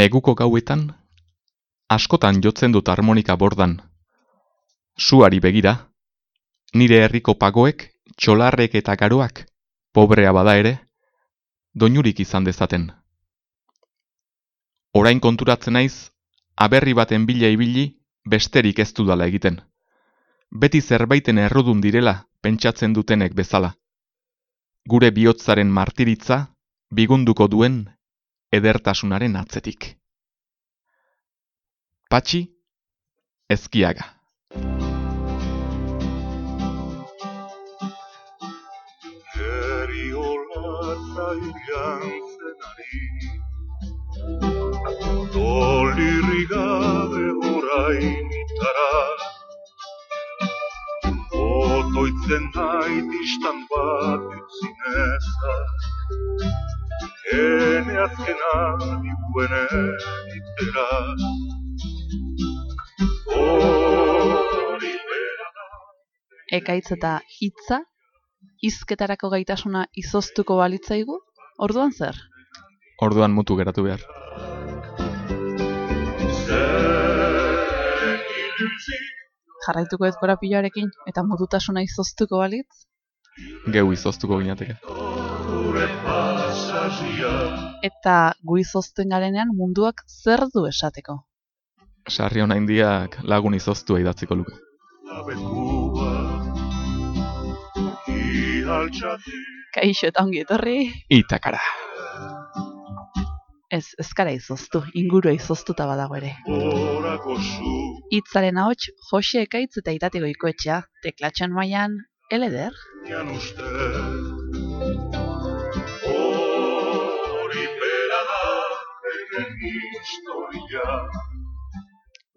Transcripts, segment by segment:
Neguko gauetan, askotan jotzen dut harmonika bordan. Suari begira, nire herriko pagoek, txolarrek eta garoak, pobrea bada ere, doinurik izan dezaten. Orain konturatzen naiz, aberri baten bila ibili besterik ez dudala egiten. Beti zerbaiten errudun direla pentsatzen dutenek bezala. Gure bihotzaren martiritza bigunduko duen edertasunaren atzetik. Patxi, ezkiaga. Geriolatza zenari Dolirri gabe orain itara Otoitzen nahi distan bat utzinezak Ene azkena diguene da ekaitz eta hitza hizketarako gaitasuna izoztuko balitzaigu? Orduan zer? Orduan mutu geratu behar. Jarraituko ez korapiloarekin eta mututasuna izoztuko balitz? Geu izoztuko ginateke. Eta gu izozten garenean munduak zer du esateko? Sarri hona indiak lagun izoztua idatziko luke. Kaixo eta ongi etorri, Itakara. ez ezkara izoztu, ingurua izoztuta badago ere. Hitzaren ahots Jose Ekaitz eta Itatiko ikoetxea, teklatxan mailan eleder.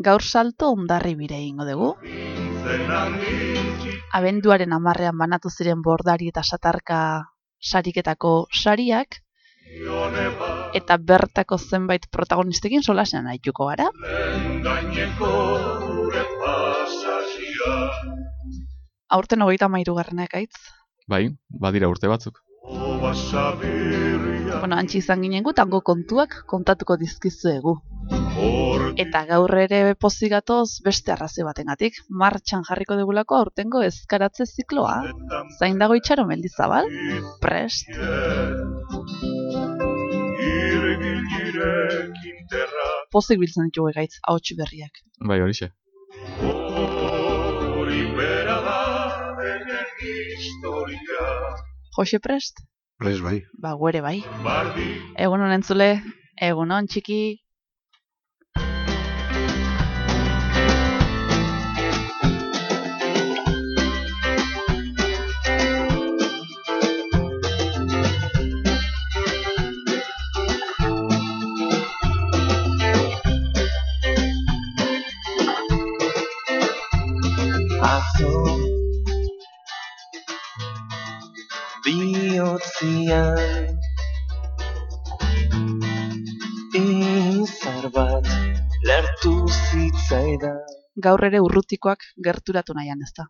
Gaur salto ondarri bire ingo dugu. Abenduaren amarrean banatu ziren bordari eta satarka sariketako sariak, eta bertako zenbait protagonistekin solasean aituko gara. Aurten hogeita mairu ekaitz. Bai, badira urte batzuk. Oba sabirria Bueno, antxi izan ginen gu, tango kontuak kontatuko dizkizuegu. Eta gaur ere pozik gatoz beste arrazoi batengatik. Martxan jarriko dugulako aurtengo ezkaratze zikloa. Zain dago itxaro meldizabal? Prest. Pozik biltzen ditugu egaitz, ahots berriak. Bai, horixe. Hori bera da Enen historia Jose prest? Prez bai. Ba, guere bai. Bardi Egun honen zule, egun hon txiki. Biotzian Izar bat Lertu zitzaidan Gaur ere urrutikoak gerturatu nahian ez da.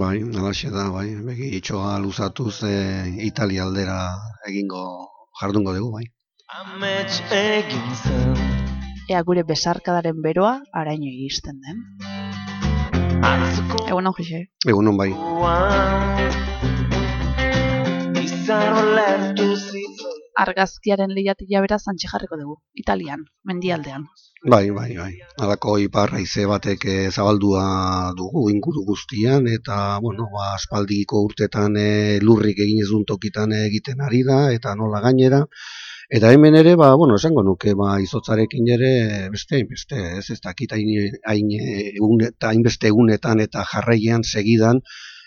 Bai, alaxe da, bai. Begi itxoa luzatuz e, Italia aldera egingo jardungo dugu, bai. Amets egin zen Ea gure besarkadaren beroa araino iristen den. Egun hon, Jose. Egunon bai. Argazkiaren lehiatila beraz antxe jarriko dugu. Italian, mendialdean. Bai, bai, bai. Halako ipar haize batek eh, zabaldua dugu inguru guztian eta bueno, ba aspaldiko urtetan eh, lurrik egin ez duen tokitan egiten ari da eta nola gainera Eta hemen ere, ba, bueno, esango nuke, ba, izotzarekin ere, beste, beste, ez, ez dakit hain, hain, egun, eta hainbeste egunetan eta jarraian segidan,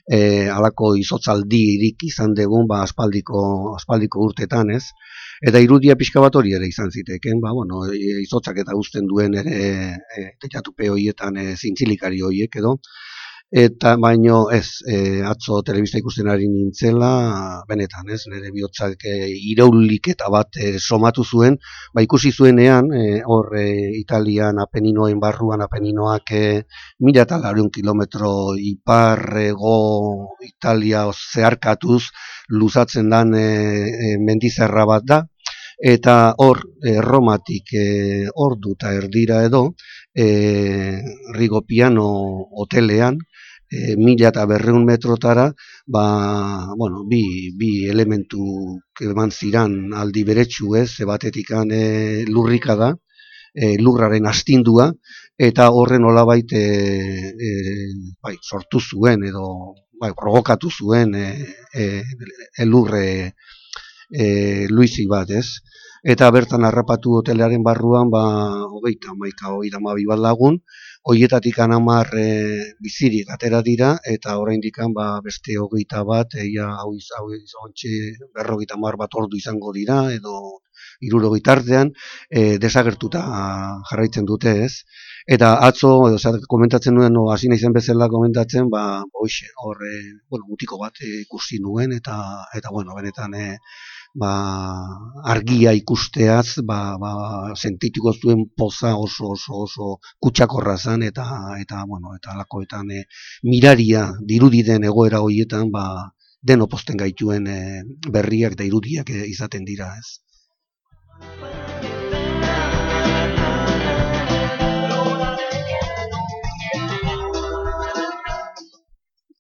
e, alako izotzaldirik izan dugun, ba, aspaldiko, aspaldiko urtetan, ez? Eta irudia pixka bat hori ere izan ziteken, ba, bueno, e, izotzak eta uzten duen ere, e, teiatupe horietan, e, zintzilikari horiek edo, eta baino ez, e, atzo telebista ikusten ari nintzela, benetan, ez, nire bihotzak e, irauliketa bat e, somatu zuen, ba ikusi zuenean, e, hor e, Italian apeninoen barruan apeninoak e, mila eta lareun kilometro iparrego Italia zeharkatuz luzatzen dan e, e, mendizerra bat da, eta hor e, Romatik e, ordu eta erdira edo, e, Rigopiano hotelean, e, mila eta berreun metrotara, ba, bueno, bi, bi elementu eman ziran aldi beretsu ez, batetik e, lurrika da, e, lurraren astindua, eta horren olabait e, e, bai, sortu zuen edo bai, provokatu zuen e, e, elurre e, luizi bat ez. Eta bertan harrapatu hotelearen barruan, ba, hogeita, maika, hogeita mabi bat lagun, hoietatik anamar e, bizirik atera dira, eta oraindik ba, beste hogeita bat, eia hau izan berrogeita mar bat ordu izango dira, edo irurogeita artean, e, desagertuta jarraitzen dute ez. Eta atzo, edo zer, komentatzen nuen, no, hasi nahi bezala komentatzen, ba, hoxe, hor, e, bueno, mutiko bat e, ikusi nuen, eta, eta bueno, benetan, e, ba, argia ikusteaz ba, ba, sentituko zuen poza oso oso oso kutsakorra zan eta eta bueno eta alakoetan e, miraria dirudi den egoera hoietan ba den oposten gaituen e, berriak da irudiak e, izaten dira ez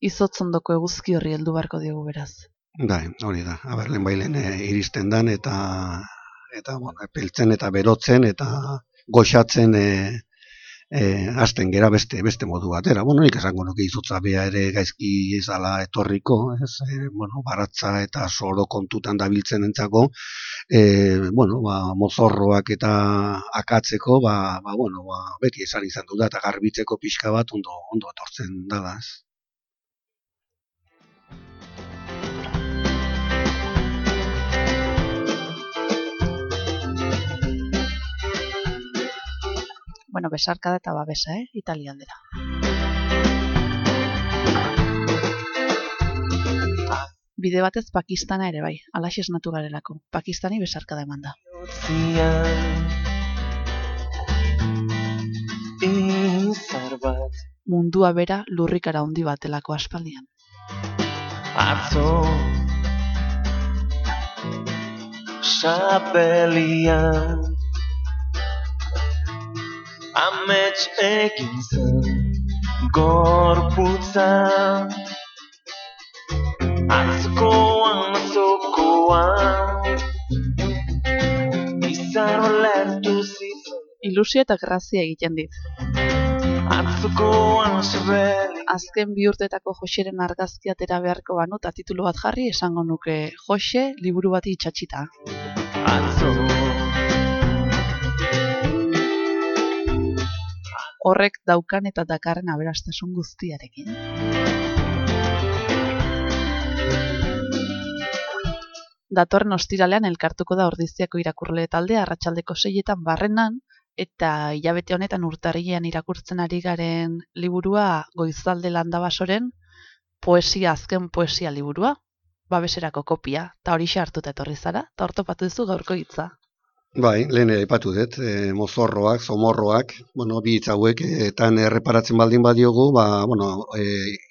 Izotzondoko eguzki horri heldu barko diogu beraz. Bai, hori da. Aber, lehen bailen e, iristen dan eta eta bueno, epeltzen eta berotzen eta goxatzen e, e, hasten gera beste beste modu batera. Bueno, nik esango nuke izotza bea ere gaizki izala etorriko, ez? E, bueno, baratza eta soro kontutan dabiltzen entzako, e, bueno, ba, mozorroak eta akatzeko, ba, ba, bueno, ba, beti esan izan du da, eta garbitzeko pixka bat ondo, ondo etortzen da, ez? Bueno, besarkada eta babesa, eh? Italia aldera. Bide batez Pakistana ere bai, alaxe esnatu garelako. Pakistani besarkada eman da. Mundua bera lurrikara handi batelako aspaldian. Atzo Xapelian Amets egin zen gorputza Atzokoan, atzokoan Izarro lertu zitzen Ilusio eta grazia egiten dit. Atzokoan zerreli Azken bi urtetako Joseren argazkia atera beharko banu eta titulu bat jarri esango nuke Jose liburu bati itxatxita. Horrek daukan eta dakarren aberastasun guztiarekin. Datorren ostiralean elkartuko da ordiziako irakurle talde arratsaldeko seietan barrenan, eta hilabete honetan urtarrilean irakurtzen ari garen liburua goizalde landabasoren poesia azken poesia liburua, babeserako kopia, eta hori hartuta etorri zara, eta ortopatu duzu gaurko hitza. Bai, lehen aipatu dut, e, mozorroak, zomorroak, bueno, bi hitz hauek etan erreparatzen baldin badiogu, ba, bueno, e,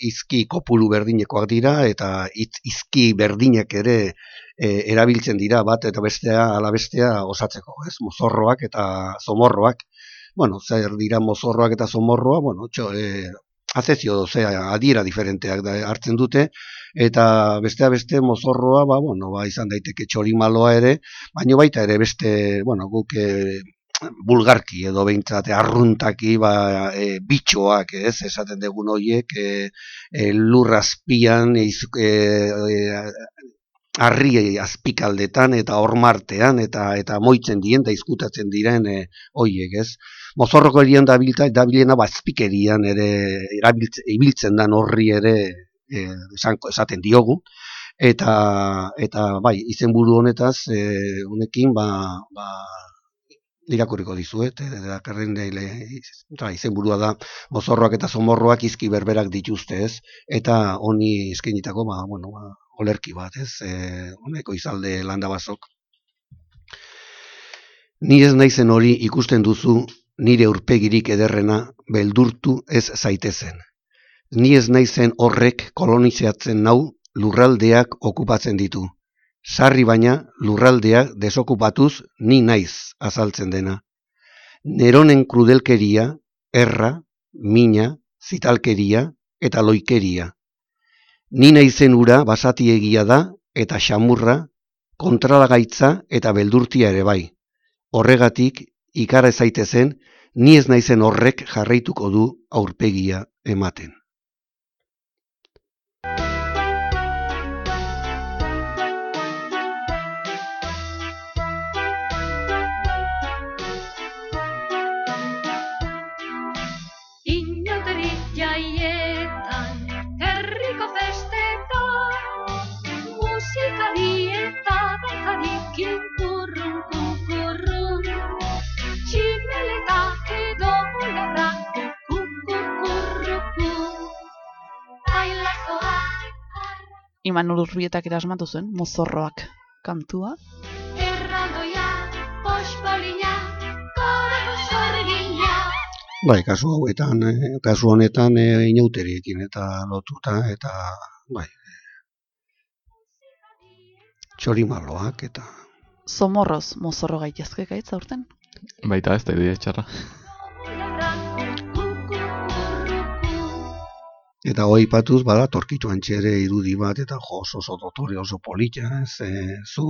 izki kopulu berdinekoak dira eta hitz izki berdinek ere e, erabiltzen dira bat eta bestea ala bestea osatzeko, ez? Mozorroak eta zomorroak. Bueno, zer dira mozorroak eta zomorroa, bueno, txo, e, azezio, ozea, adiera diferenteak da, hartzen dute, eta bestea beste mozorroa, ba, bueno, ba, izan daiteke txorimaloa ere, baino baita ere beste, bueno, guk e, bulgarki edo behintzate arruntaki ba, e, bitxoak, ez, esaten dugun horiek, e, e, lurrazpian, e, e, arri azpikaldetan eta hormartean eta eta moitzen dien da izkutatzen diren e, hoiek, ez? Mozorroko erian dabilta, dabilena bazpikerian ere ibiltzen dan horri ere e, esanko esaten diogu eta eta bai izenburu honetaz e, honekin ba, ba irakurriko dizuet, e, dakarren tra, izenburua da, mozorroak eta zomorroak izki berberak dituzte, ez? Eta honi eskenitako, ba, bueno, ba, olerki bat, ez? E, honeko izalde landa bazok. Ni ez naizen hori ikusten duzu, nire urpegirik ederrena beldurtu ez zaitezen. Ni ez naizen horrek kolonizatzen nau lurraldeak okupatzen ditu. Sarri baina lurraldeak desokupatuz ni naiz azaltzen dena. Neronen krudelkeria, erra, mina, zitalkeria eta loikeria. Ni naizen ura basatiegia da eta xamurra, kontralagaitza eta beldurtia ere bai. Horregatik, ikara ez zaitezen, ni ez naizen horrek jarraituko du aurpegia ematen. Imanol Urbietak erasmatu zuen, mozorroak kantua. erraldoia, pospolina, korako sorgina. Bai, kasu hauetan, eh, kasu honetan e, inauteriekin eta lotuta eta bai. Txorimaloak eta Zomorroz mozorro gaitezke gaitz aurten. Baita ez da idea txarra. Eta hoi patuz bada torkitu antxere irudi bat eta jo oso oso dotore oso polita, ez, e, zu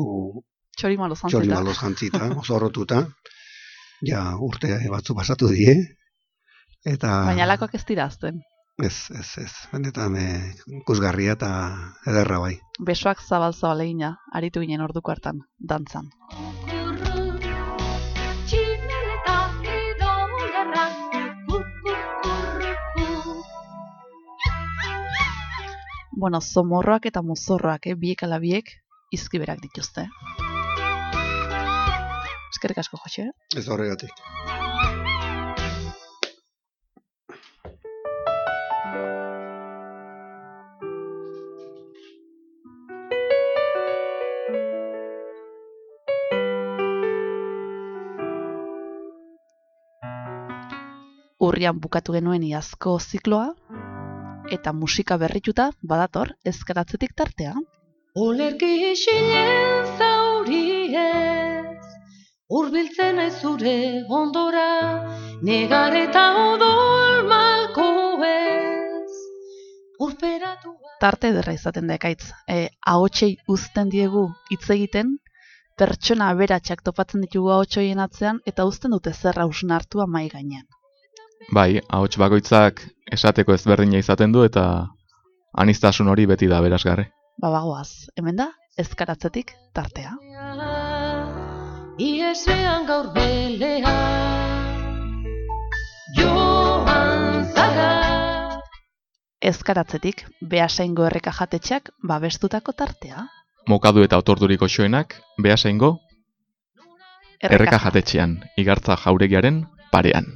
zantzita. txorimaloz jantzita, oso horrotuta, ja urte batzu pasatu die, eta Baina alakoak ez dira azten. ez, ez, ez, benetan e, ikusgarria eta ederra bai. Besoak zabal-zabal egina, aritu ginen orduko hartan, dantzan. Bueno, zomorroak eta mozorroak, eh? biek ala biek, izkiberak dituzte. Eskerrik asko, Jose. Ez horregatik. Urrian bukatu genuen iazko zikloa, eta musika berrituta badator ezkaratzetik tartea. Olerki isilen zauriez, urbiltzen ez zure ondora, negar eta odol malko ez, urperatu Tarte ederra izaten da ekaitz. E, ahotsei uzten diegu hitz egiten, pertsona aberatsak topatzen ditugu ahotsoien atzean, eta uzten dute zer hausnartua mai gainean. Bai, ahots bakoitzak esateko ezberdina izaten du eta anistasun hori beti da berazgarri. Ba bagoaz, hemen da, ezkaratzetik tartea. Iesean gaur belea Joan zara Ezkaratzetik, behasaingo erreka jatetxeak babestutako tartea. Mokadu eta otorduriko xoenak, behasaingo, erreka jatetxean, igartza jauregiaren parean.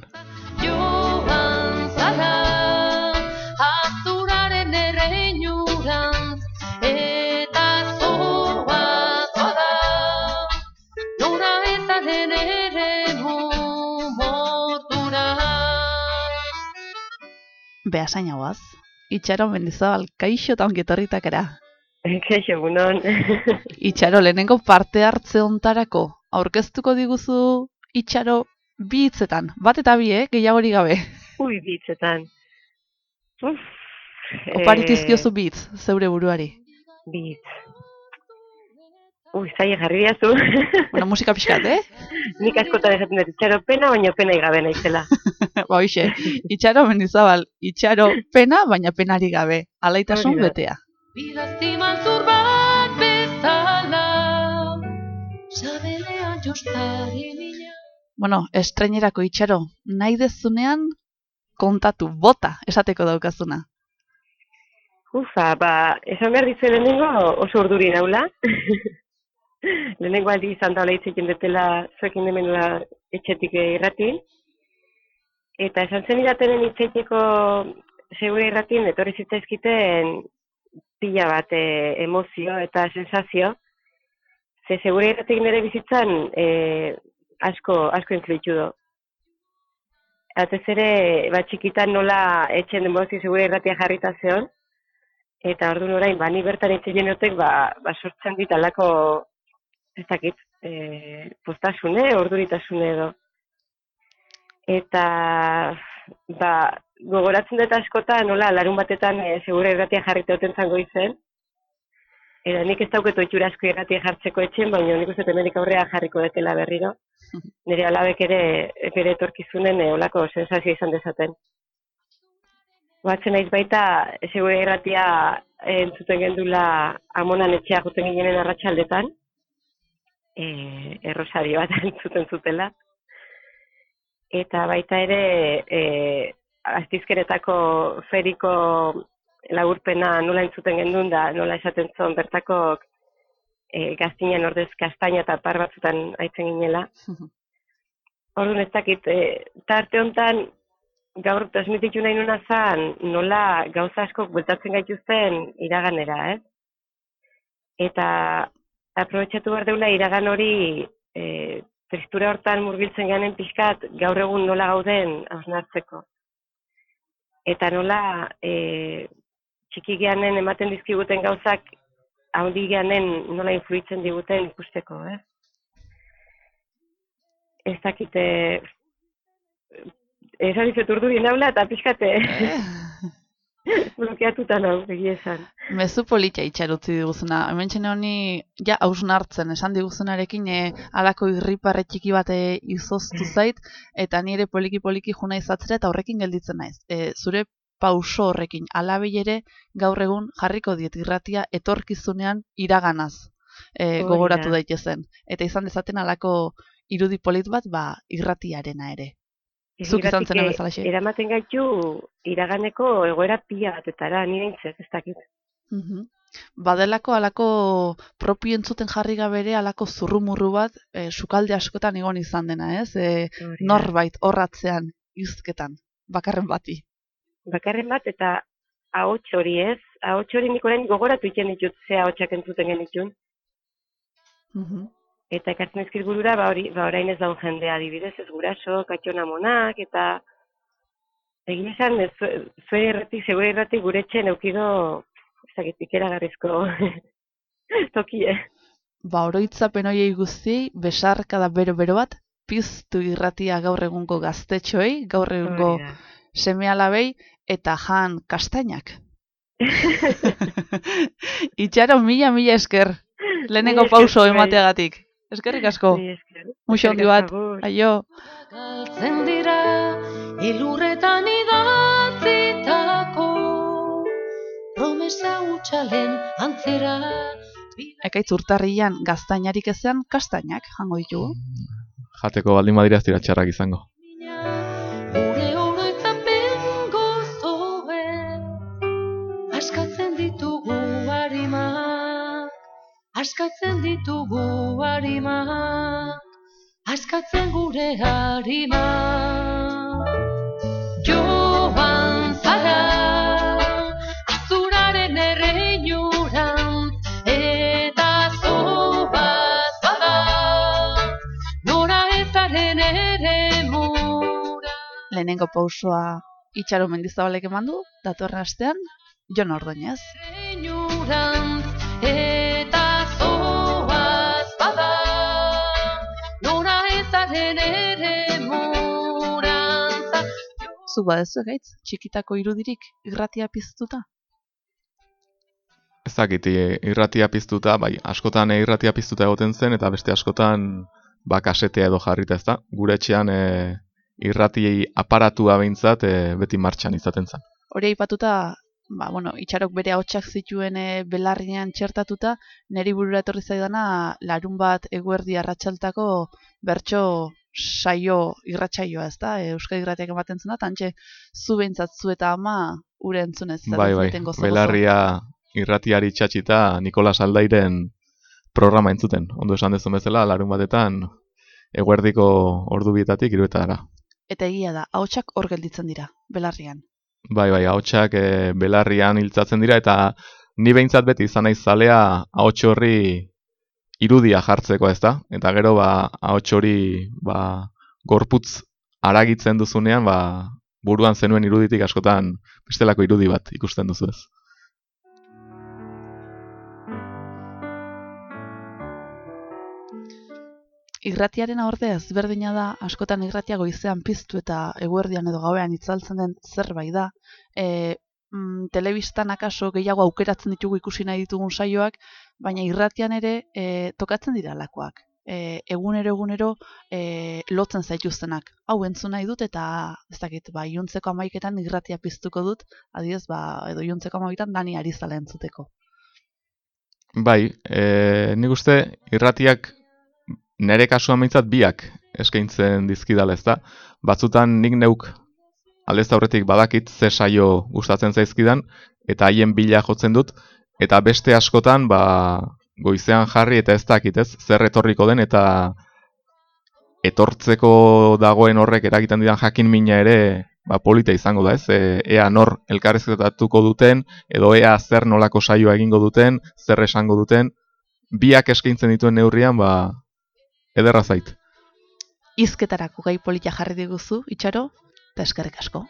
Behasain hauaz, itxaro mendizabal kaixo eta ongetorritakera. Kaixo, egunon. Itxaro, lehenengo parte hartze ontarako, aurkeztuko diguzu itxaro bi hitzetan, bat eta bi, eh, gehiagori gabe. Ui, bitzetan. Uf. Oparitizkiozu bi hitz, zeure buruari. Eh, bitz. Ui, zaila jarri diazu. Bueno, musika pixkat, eh? Nik askotan esaten dut itxaro pena, baina pena igabe naizela. ba, hoxe, itxaro mendizabal, itxaro pena, baina penari gabe, alaitasun betea. Bidazti maltzur bat bezala Sabelean jostari mina Bueno, estreinerako itxaro, nahi dezunean kontatu, bota, esateko daukazuna. Ufa, ba, esan behar dizu lehenengo oso urduri naula. lehenengo aldi izan da hitz egin dutela zuekin hemenula etxetik irrati. Eta esan zen idatenen itxeiteko segure irratien etorri zitzaizkiten pila bat e, emozio eta sensazio. Ze segure irratik nire bizitzan e, asko, asko influitzu du. Atez ere, bat txikitan nola etxen denbozio segure irratia jarrita zeon, eta orduan orain, ba, ni bertan etxe jenotek, ba, ba sortzen dit ez dakit, e, postasune, orduritasune edo. Eta, ba, gogoratzen dut askotan, nola, larun batetan e, segure irratia jarrita oten zango izen, Eta nik ez dauket oitxura asko irratia jartzeko etxen, baina nik uste hemenik aurrea jarriko detela berriro. Nire alabek ere bere etorkizunen e, olako sensazio izan dezaten. Batzen naiz baita, segure irratia eh, entzuten gendula amonan etxea juten ginenen arratsaldetan e, errosario bat entzuten zutela. Eta baita ere, e, astizkeretako feriko laburpena nola entzuten gendun da, nola esaten zon bertako e, gaztinen ordez kastaina eta par batzutan aitzen ginela. Orduan ez dakit, e, tarte hontan gaur transmititu nahi nuna zan, nola gauza askok bueltatzen gaituzten iraganera, ez? Eta aprobetsatu behar deula iragan hori e, tristura hortan murgiltzen ganen pixkat gaur egun nola gauden hausnartzeko. Eta nola e, txiki geanen ematen dizkiguten gauzak handi geanen nola influitzen diguten ikusteko, eh? Ez dakite... Esan dizut urdu bien habla eta pixkate blokeatuta nau, egia esan. Mezu politia itxarutzi diguzuna. Hemen txene honi, ja, hausnartzen, esan diguzunarekin, e, alako irriparre txiki bat eh, izoztu zait, eta nire poliki-poliki juna izatzera eta horrekin gelditzen naiz. E, zure pauso horrekin alabei ere gaur egun jarriko diet irratia etorkizunean iraganaz e, gogoratu da. daitezen. Eta izan dezaten alako irudi polit bat ba, irratiarena ere. Zuk izan Irratik, zena eh, bezalaxe. Eramaten gaitu iraganeko egoera pila batetara, nire intzet, ez dakit. Mhm. Badelako alako propio entzuten jarri gabere alako zurrumurru bat e, sukalde askotan egon izan dena, ez? E, norbait horratzean, izketan, bakarren bati. bakarren bat eta ahots hori ez, ahots hori nik orain gogoratu iten ditut ze ahotsak entzuten genitun. Mhm. Eta ekartzen ezkir burura, ba, hori, ba orain ez daun jendea adibidez, ez guraso, katxona monak, eta egin esan, zue- erratik, zeure erratik gure etxen eukido, ez dakit, ikeragarrizko tokie. Ba, oroitzapen hoiei guztiei, besarka da bero-bero bat, piztu irratia gaur egungo gaztetxoei, gaur egungo Hori da. seme alabei, eta jan kastainak. Itxaro mila mila esker, lehenengo pauso emateagatik. Eskerrik asko, Mila esker. muxo handi bat, asko, aio. Galtzen dira elurretan idatzitako promesa utxalen antzera Ekaitz urtarrian gaztainarik ezean kastainak jango ditugu. Jateko baldin badira ez dira txarrak izango. Askatzen ditugu harimak Askatzen gure harimak Joan zara Azuraren erreinurantz Eta zobaz bada Nora ezaren ere mura Lehenengo pausoa itxaro mendizabalek eman du, datorren astean, Jon Ordoñez. Erreinurantz eta Zu badezu gaitz, txikitako irudirik irratia piztuta. Ez dakit, e, irratia piztuta, bai, askotan e, irratia piztuta egoten zen, eta beste askotan ba, kasetea edo jarrita ez da. Gure etxean e, irratiei aparatua behintzat e, beti martxan izaten zen. Hori aipatuta, ba, bueno, itxarok bere ahotsak zituen e, belarrian txertatuta, neri burura etorri zaidana larun bat eguerdi arratsaltako bertso saio irratsaioa, ez da? Euskadi irratiak ematen eta hantxe zu behintzat zu eta ama ure entzunez. bai, bai, gozo-gozo. belarria irratiari txatxita Nikolas Aldairen programa entzuten. Ondo esan dezun bezala, larun batetan eguerdiko ordu bietatik iruetara. Eta egia da, ahotsak hor gelditzen dira, belarrian. Bai, bai, ahotsak e, belarrian hiltzatzen dira eta ni behintzat beti izan naiz zalea ahots horri irudia jartzeko, ez da? Eta gero ba ahots hori ba gorputz aragitzen duzunean, ba buruan zenuen iruditik askotan bestelako irudi bat ikusten duzu ez. Irratiaren ordea ezberdina da, askotan irratia goizean piztu eta eguerdian edo gauean itzaltzen den zerbait da. E, mm, telebistan akaso gehiago aukeratzen ditugu ikusi nahi ditugun saioak, baina irratian ere e, tokatzen dira lakoak. E, egunero egunero e, lotzen zaituztenak. Hau entzun nahi dut eta ez dakit, ba, iuntzeko amaiketan irratia piztuko dut, adiez, ba, edo iuntzeko amaiketan dani ari zala entzuteko. Bai, e, nik uste irratiak nere kasuan behintzat biak eskaintzen dizkidala ez da. Batzutan nik neuk aldez aurretik badakit ze saio gustatzen zaizkidan eta haien bila jotzen dut eta beste askotan ba, goizean jarri eta ez dakit ez zer etorriko den eta etortzeko dagoen horrek eragiten didan jakin mina ere ba, polita izango da ez e, ea nor elkarrezketatuko duten edo ea zer nolako saioa egingo duten zer esango duten biak eskaintzen dituen neurrian ba, ederra zait. Hizketarako gai polita jarri diguzu, itxaro, eta eskerrik asko.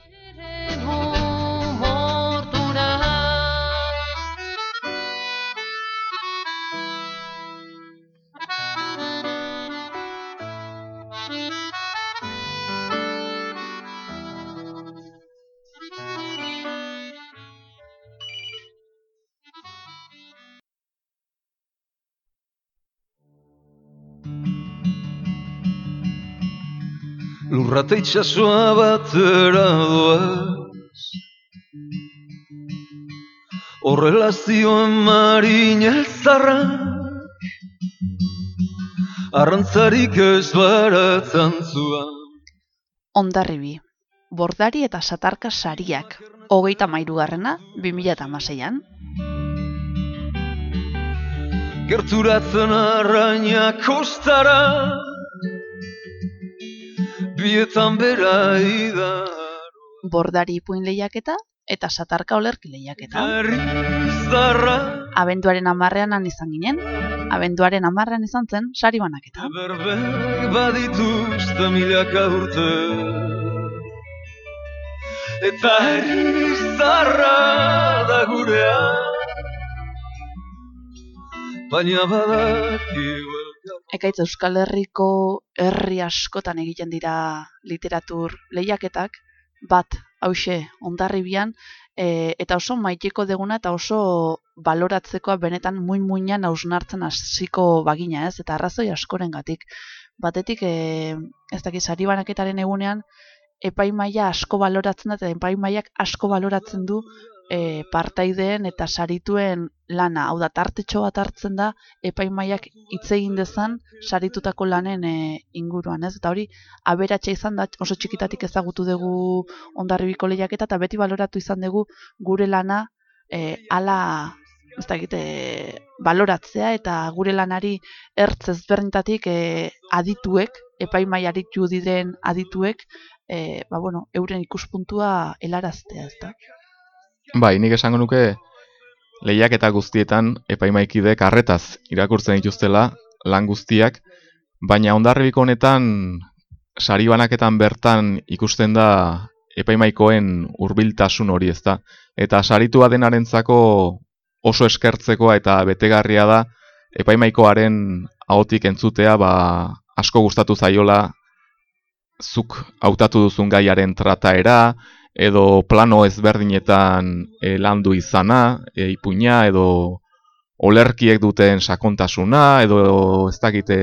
Lurrate itxasoa batera doaz. Horrela zioen marin elzarra. Arrantzarik ez baratzan zuan Ondarribi, bordari eta satarka sariak, hogeita mairugarrena, 2006an, Gerturatzen arraina kostara Bietan bera idar bordari ipuin lehiaketa eta satarka olerki lehiaketa. Herrizarra Abenduaren amarrean han izan ginen, abenduaren amarrean izan zen sari banaketa. Berbek badituzte milaka urte. Eta herrizarra da gurea. Baina badakigu Ekaitz Euskal Herriko herri askotan egiten dira literatur lehiaketak, bat hause ondarribian, e, eta oso maiteko deguna eta oso baloratzekoa benetan muin muinan hausnartzen hasiko bagina ez, eta arrazoi askorengatik. Batetik, e, ez dakit, sari banaketaren egunean, epaimaia asko baloratzen da, eta epaimaiak asko baloratzen du e, partaideen eta sarituen lana. Hau da, tartetxo bat hartzen da, epaimaiak hitz egin dezan saritutako lanen e, inguruan, ez? Eta hori, aberatsa izan da, oso txikitatik ezagutu dugu ondarribiko lehiaketa, eta beti baloratu izan dugu gure lana e, ala ez dakit, e, baloratzea eta gure lanari ertz ezberdintatik e, adituek, epaimaiari diren adituek, e, ba, bueno, euren ikuspuntua helaraztea, ez da? Bai, nik esango nuke lehiak eta guztietan epaimaikidek arretaz irakurtzen dituztela lan guztiak, baina ondarribiko honetan sari banaketan bertan ikusten da epaimaikoen hurbiltasun hori ez da. Eta saritua denarentzako oso eskertzekoa eta betegarria da epaimaikoaren ahotik entzutea ba, asko gustatu zaiola zuk hautatu duzun gaiaren trataera, edo plano ezberdinetan e, landu izana, e, ipuina, edo olerkiek duten sakontasuna, edo ez dakite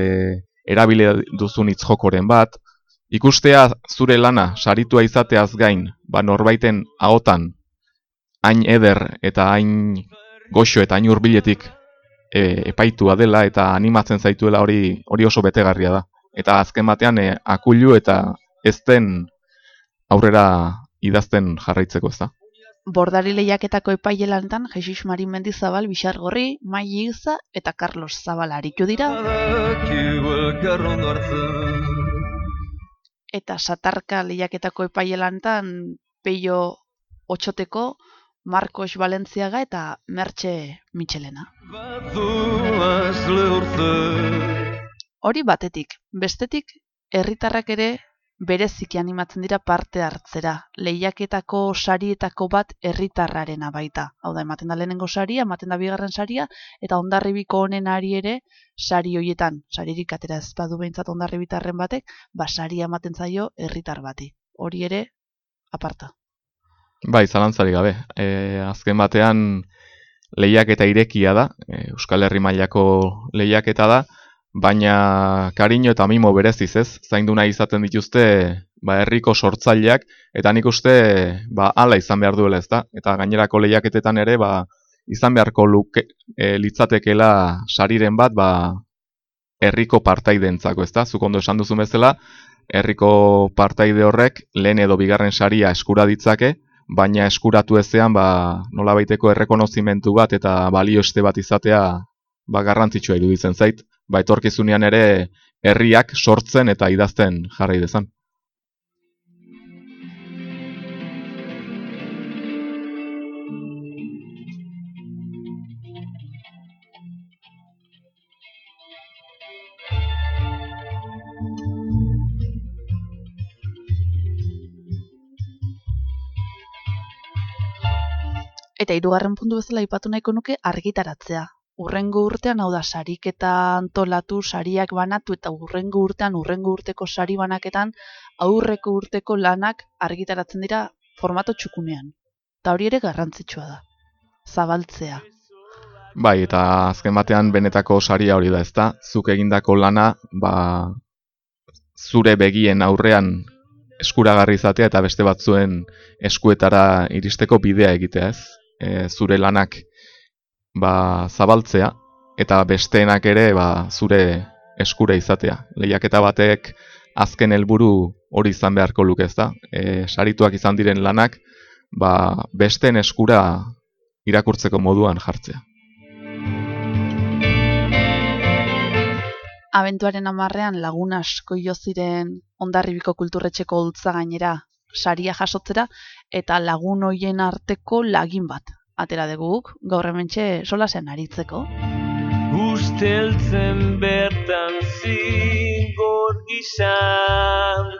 erabile duzun jokoren bat. Ikustea zure lana saritua izateaz gain, ba norbaiten ahotan hain eder eta hain goxo eta hain hurbiletik e, epaitua dela eta animatzen zaituela hori hori oso betegarria da. Eta azken batean e, akulu eta ez den aurrera idazten jarraitzeko ez da. bordari lehiaketako epaile lanetan Jesus Marin Mendizabal, Bixar Gorri, Mai Iza eta Carlos Zabal aritu dira eta satarka lehiaketako epaile lanetan Peio Otxoteko, Marcos Valentziaga eta Mertxe Michelena. Lehortzen Hori batetik, bestetik herritarrak ere bereziki animatzen dira parte hartzera. Lehiaketako sarietako bat herritarrarena baita. Hau da, ematen da lehenengo saria, ematen da bigarren saria, eta ondarribiko honen ari ere sari hoietan, saririk atera ez badu behintzat ondarribitarren batek, ba saria ematen zaio herritar bati. Hori ere, aparta. Bai, zalantzari gabe. E, azken batean lehiaketa irekia da, e, Euskal Herri mailako lehiaketa da, baina kariño eta mimo bereziz ez, zaindu nahi izaten dituzte ba, herriko sortzaileak, eta nik uste ba, ala izan behar duela ez da, eta gainerako lehiaketetan ere ba, izan beharko luke, e, litzatekela sariren bat ba, herriko partaidentzako ez da, zuk ondo esan duzun bezala, herriko partaide horrek lehen edo bigarren saria eskura ditzake, baina eskuratu ezean ba, nolabaiteko errekonozimentu bat eta balioeste bat izatea ba, garrantzitsua iruditzen zait, ba, etorkizunean ere herriak sortzen eta idazten jarrai dezan. Eta hirugarren puntu bezala aipatu nahiko nuke argitaratzea. Urrengo urtean, hau da, sariketa antolatu, sariak banatu, eta urrengo urtean, urrengo urteko sari banaketan, aurreko urteko lanak argitaratzen dira formato txukunean. Eta hori ere garrantzitsua da. Zabaltzea. Bai, eta azken batean benetako saria hori da, ezta? Zuk egindako lana, ba, zure begien aurrean eskuragarri izatea eta beste batzuen eskuetara iristeko bidea egitea, ez? E, zure lanak ba, zabaltzea eta besteenak ere ba, zure eskura izatea. Lehiaketa batek azken helburu hori izan beharko luke, ezta? E, sarituak izan diren lanak ba, besteen eskura irakurtzeko moduan jartzea. Abentuaren amarrean lagun asko jo ziren ondarribiko kulturretxeko holtza gainera saria jasotzera eta lagun hoien arteko lagin bat. Atera deguk, gaur hementxe solasean aritzeko. Usteltzen bertan zigor gizan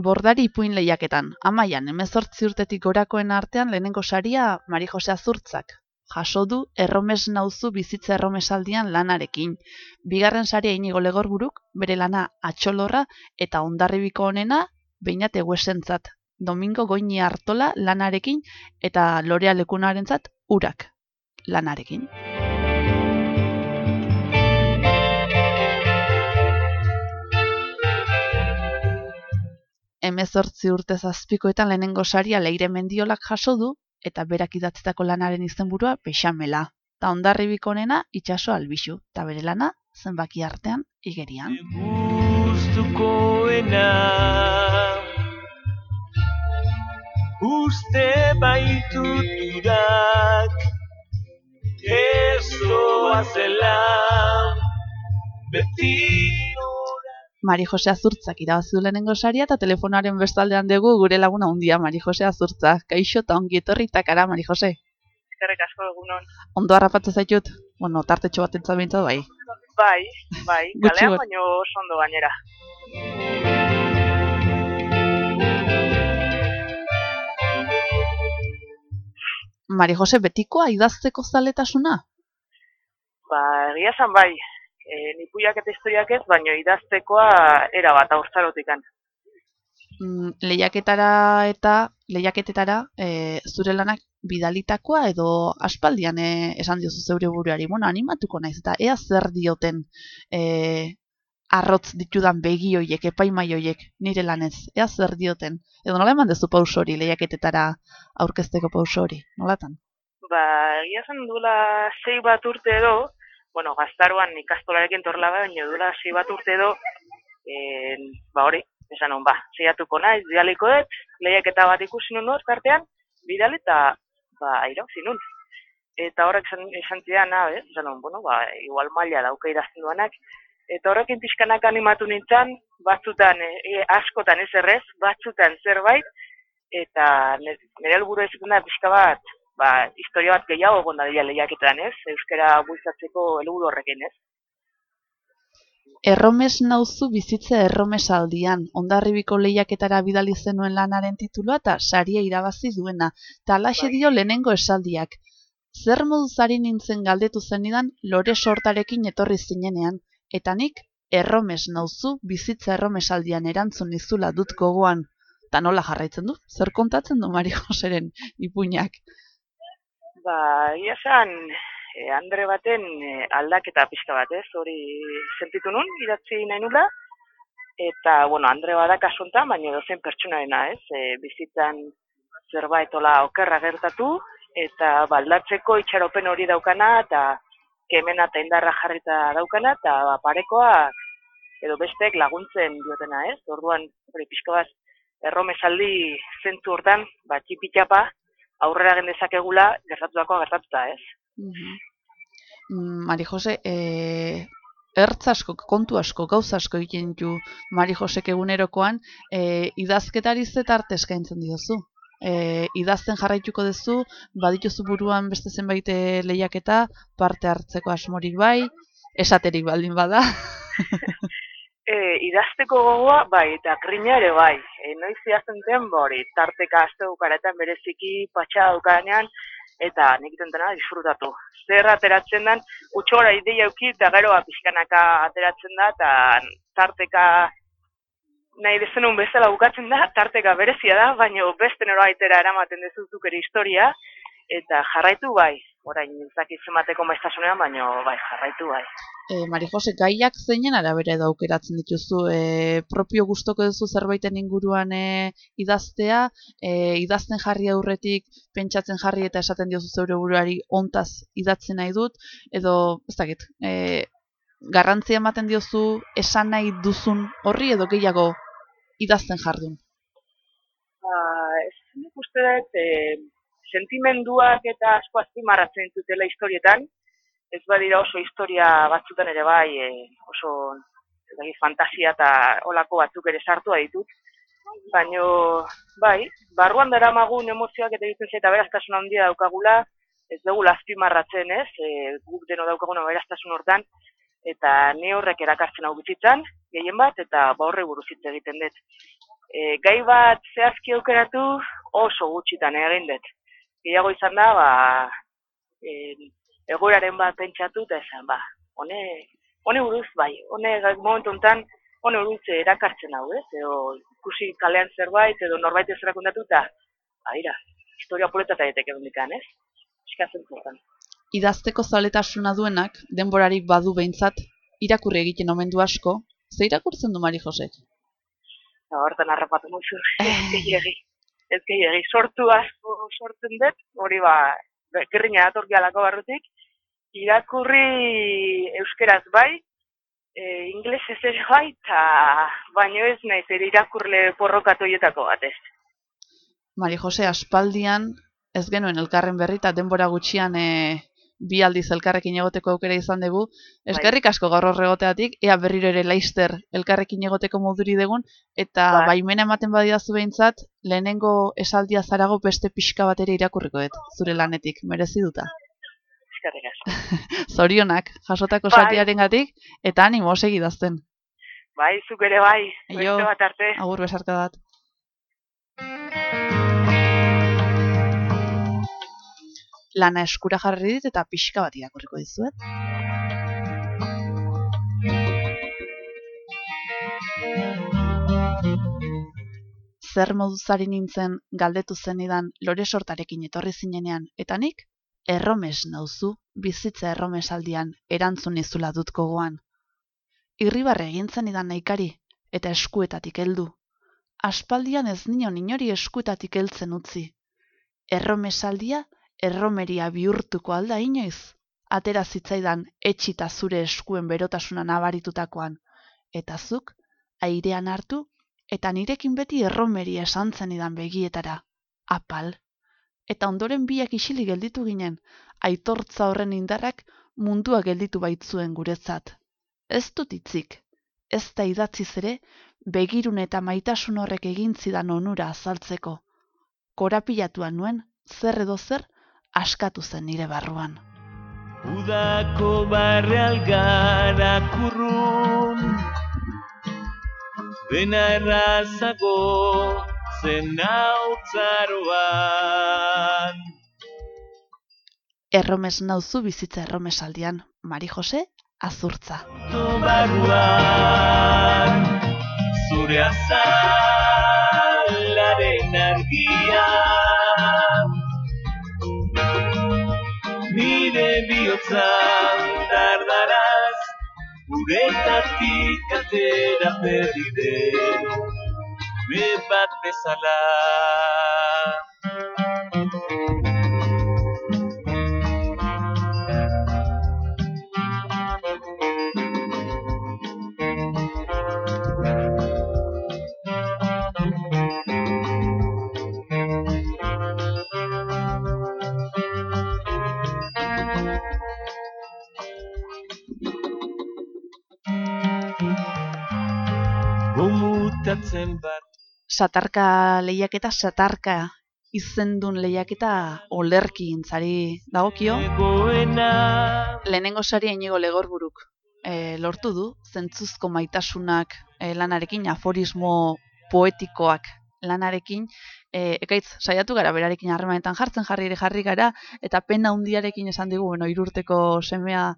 Bordari ipuin lehiaketan, amaian, emezortzi urtetik gorakoen artean lehenengo saria Mari Jose Azurtzak. Jaso du erromes nauzu bizitza erromesaldian lanarekin. Bigarren saria inigo legorburuk, bere lana atxolorra eta ondarribiko honena beinat eguesentzat. Domingo goini hartola lanarekin eta lorea lekunarentzat urak lanarekin. Hemezortzi urte zazpikoetan lehenengo saria leire mendiolak jaso du eta berak idatzitako lanaren izenburua peixamela. Ta ondarribiko honena itxaso albixu, eta bere lana zenbaki artean igerian. gustukoena Uste baitut urak Ez doa zela Beti Mari Jose Azurtzak irabazi lehenengo saria eta telefonaren bestaldean dugu gure laguna handia Mari Jose Azurtza. Kaixo eta ongi etorri eta kara Mari Jose. Eskerrik asko egunon. Ondo harrapatzen zaitut? Bueno, tartetxo bat entzat behintzat bai. Bai, bai, kalean baino ondo gainera. Mari Jose, betikoa idazteko zaletasuna? Ba, egia esan bai, e, nipuiak eta historiak ez, baino idaztekoa era bat aurtzarotikan. Mm, lehiaketara eta lehiaketetara e, zure lanak bidalitakoa edo aspaldian e, esan diozu zeure buruari, bueno, animatuko naiz eta ea zer dioten e, arrotz ditudan begi hoiek, epaimai hoiek, nire lanez, ea zer dioten. Edo nola eman dezu pauso hori lehiaketetara aurkezteko pauso hori, nolatan? Ba, egia esan duela sei bat urte edo, bueno, gaztaruan ikastolarekin torla baino duela sei bat urte edo, e, ba hori, esan hon, ba, seiatuko naiz, bidaliko dut, lehiaketa bat ikusi nun hor tartean, bidali eta ba, irabazi nun. Eta horrek esan, esan zidan, ah, ez, esan nun, bueno, ba, igual maila dauka idazten duanak. Eta horrekin pixkanak animatu nintzen, batzutan, e, askotan ez errez, batzutan zerbait, eta nire helburu ez da pixka bat, ba, historia bat gehiago egon dadila lehiaketan, ez? Euskara bultzatzeko helburu horrekin, ez? Erromes nauzu bizitza erromesaldian, ondarribiko lehiaketara bidali zenuen lanaren titulua eta saria irabazi duena, eta alaxe Bai. dio lehenengo esaldiak. Zer moduz ari nintzen galdetu zenidan lore sortarekin etorri zinenean, eta nik erromes nauzu bizitza erromesaldian erantzun nizula dut gogoan. Ta nola jarraitzen du? Zer kontatzen du Mari Joseren ipuinak? Ba, egia esan, e, Andre baten e, aldaketa pixka bat, ez? Hori sentitu nun, idatzi nahi nula. Eta, bueno, Andre bada kasuntan, baina dozen pertsonarena, ez? E, bizitzan zerbait ola okerra gertatu, eta baldatzeko itxaropen hori daukana, eta kemena eta indarra jarrita daukana, eta ba, parekoa edo bestek laguntzen diotena, ez? Orduan, hori pixka bat, erromesaldi zentzu hortan, ba, txipitxapa, aurrera gen dezakegula gertatutakoa gertatuta, ez? Mm, Mari Jose, e, ertz asko, kontu asko, gauza asko egiten du Mari Josek egunerokoan, e, idazketari ze tarte eskaintzen diozu. E, idazten jarraituko duzu, badituzu buruan beste zenbait eh, lehiaketa, parte hartzeko asmorik bai, esaterik baldin bada. E, idazteko gogoa, bai, eta grina ere bai. E, noiz idazten den, ba, hori, tarteka aste bukaretan bereziki patxa daukanean, eta nik dena disfrutatu. Zer ateratzen den, utxora ideia euki, eta gero ba, pixkanaka ateratzen da, eta tarteka nahi dezenun bezala bukatzen da, tarteka berezia da, baina beste norabaitera eramaten dezuzuk ere historia, eta jarraitu bai, orain zakit zemateko maiztasunean, baina bai, jarraitu bai. E, Mari Jose, gaiak zeinen arabera edo aukeratzen dituzu, e, propio gustoko duzu zerbaiten inguruan e, idaztea, e, idazten jarri aurretik, pentsatzen jarri eta esaten diozu zeure buruari ontaz idatzen nahi dut, edo, ez dakit, e, garrantzia ematen diozu esan nahi duzun horri edo gehiago idazten jardun. Ba, ez nik uste dut, e, sentimenduak eta asko azpimarratzen ditutela historietan, ez badira oso historia batzutan ere bai, e, oso dakit, fantasia eta olako batzuk ere sartua ditut. Baina, bai, barruan dara magun emozioak eta egiten eta beraztasun handia daukagula, ez dugu azpimarratzen ez, e, guk deno daukaguna beraztasun hortan, eta ni horrek erakartzen hau bizitzan, gehien bat, eta ba horre buruz hitz egiten dut. E, gai bat zehazki aukeratu oso gutxitan egin dut. Gehiago izan da, ba, e, egoeraren bat pentsatu eta esan, ba, hone, hone buruz, bai, hone momentu honetan, hone buruz erakartzen hau, ez? Edo ikusi kalean zerbait, edo norbait ez erakundatu, eta, ba, ira, historia poleta eta daiteke bendikan, ez? Eskatzen zuten. Idazteko zaletasuna duenak, denborarik badu behintzat, irakurri egiten omen du asko, ze irakurtzen du Mari Josek? Eta hortan harrapatu muzu, ez gehiagi. Ez gehiagi, sortu asko sortzen dut, hori ba, gerrina datorkialako barrutik, irakurri euskeraz bai, e, inglesez ere bai, eta baino ez naiz ere irakurle porrokatu horietako bat ez. Mari Jose, aspaldian ez genuen elkarren berri eta denbora gutxian e, bi aldiz elkarrekin egoteko aukera izan dugu. Eskerrik asko gaur horregoteatik, ea berriro ere laister elkarrekin egoteko moduri degun, eta Bai. baimena ematen badidazu behintzat, lehenengo esaldia zarago beste pixka bat ere irakurriko dut, zure lanetik, merezi duta. Eskerrik asko. Zorionak, jasotako Bai. satiarengatik eta animo segi idazten. Bai, zuk ere bai, beste bat arte. Agur besarka bat. Lana eskura jarri dit eta pixka bat irakurriko dizuet. Zer moduzari nintzen galdetu zenidan lore sortarekin etorri zinenean, eta nik erromes nauzu bizitza erromesaldian erantzun nizula dut gogoan. Irribarre egin zenidan naikari eta eskuetatik heldu. Aspaldian ez nion inori eskuetatik heltzen utzi. Erromesaldia erromeria bihurtuko alda inoiz, atera zitzaidan etxita zure eskuen berotasuna nabaritutakoan, eta zuk airean hartu eta nirekin beti erromeria esan zenidan begietara, apal. Eta ondoren biak isilik gelditu ginen, aitortza horren indarrak mundua gelditu baitzuen guretzat. Ez dut itzik, ez da idatziz ere, begirun eta maitasun horrek egin zidan onura azaltzeko. Korapilatuan nuen, zer edo zer, askatu zen nire barruan. Udako barreal gara kurrun Dena errazago zen hautzaroan Erromes nauzu bizitza erromesaldian, Mari Jose, azurtza. Tu barruan Zure azalaren dardaraz Uretatik atera berri den Me bat bezala Gomutatzen bat Satarka lehiaketa, satarka izendun lehiaketa olerki intzari dagokio. Lehenengo saria inigo legorburuk e, lortu du, zentzuzko maitasunak e, lanarekin, aforismo poetikoak lanarekin, e, ekaitz saiatu gara berarekin harremanetan jartzen jarri ere jarri gara, eta pena hundiarekin esan digu, bueno, irurteko semea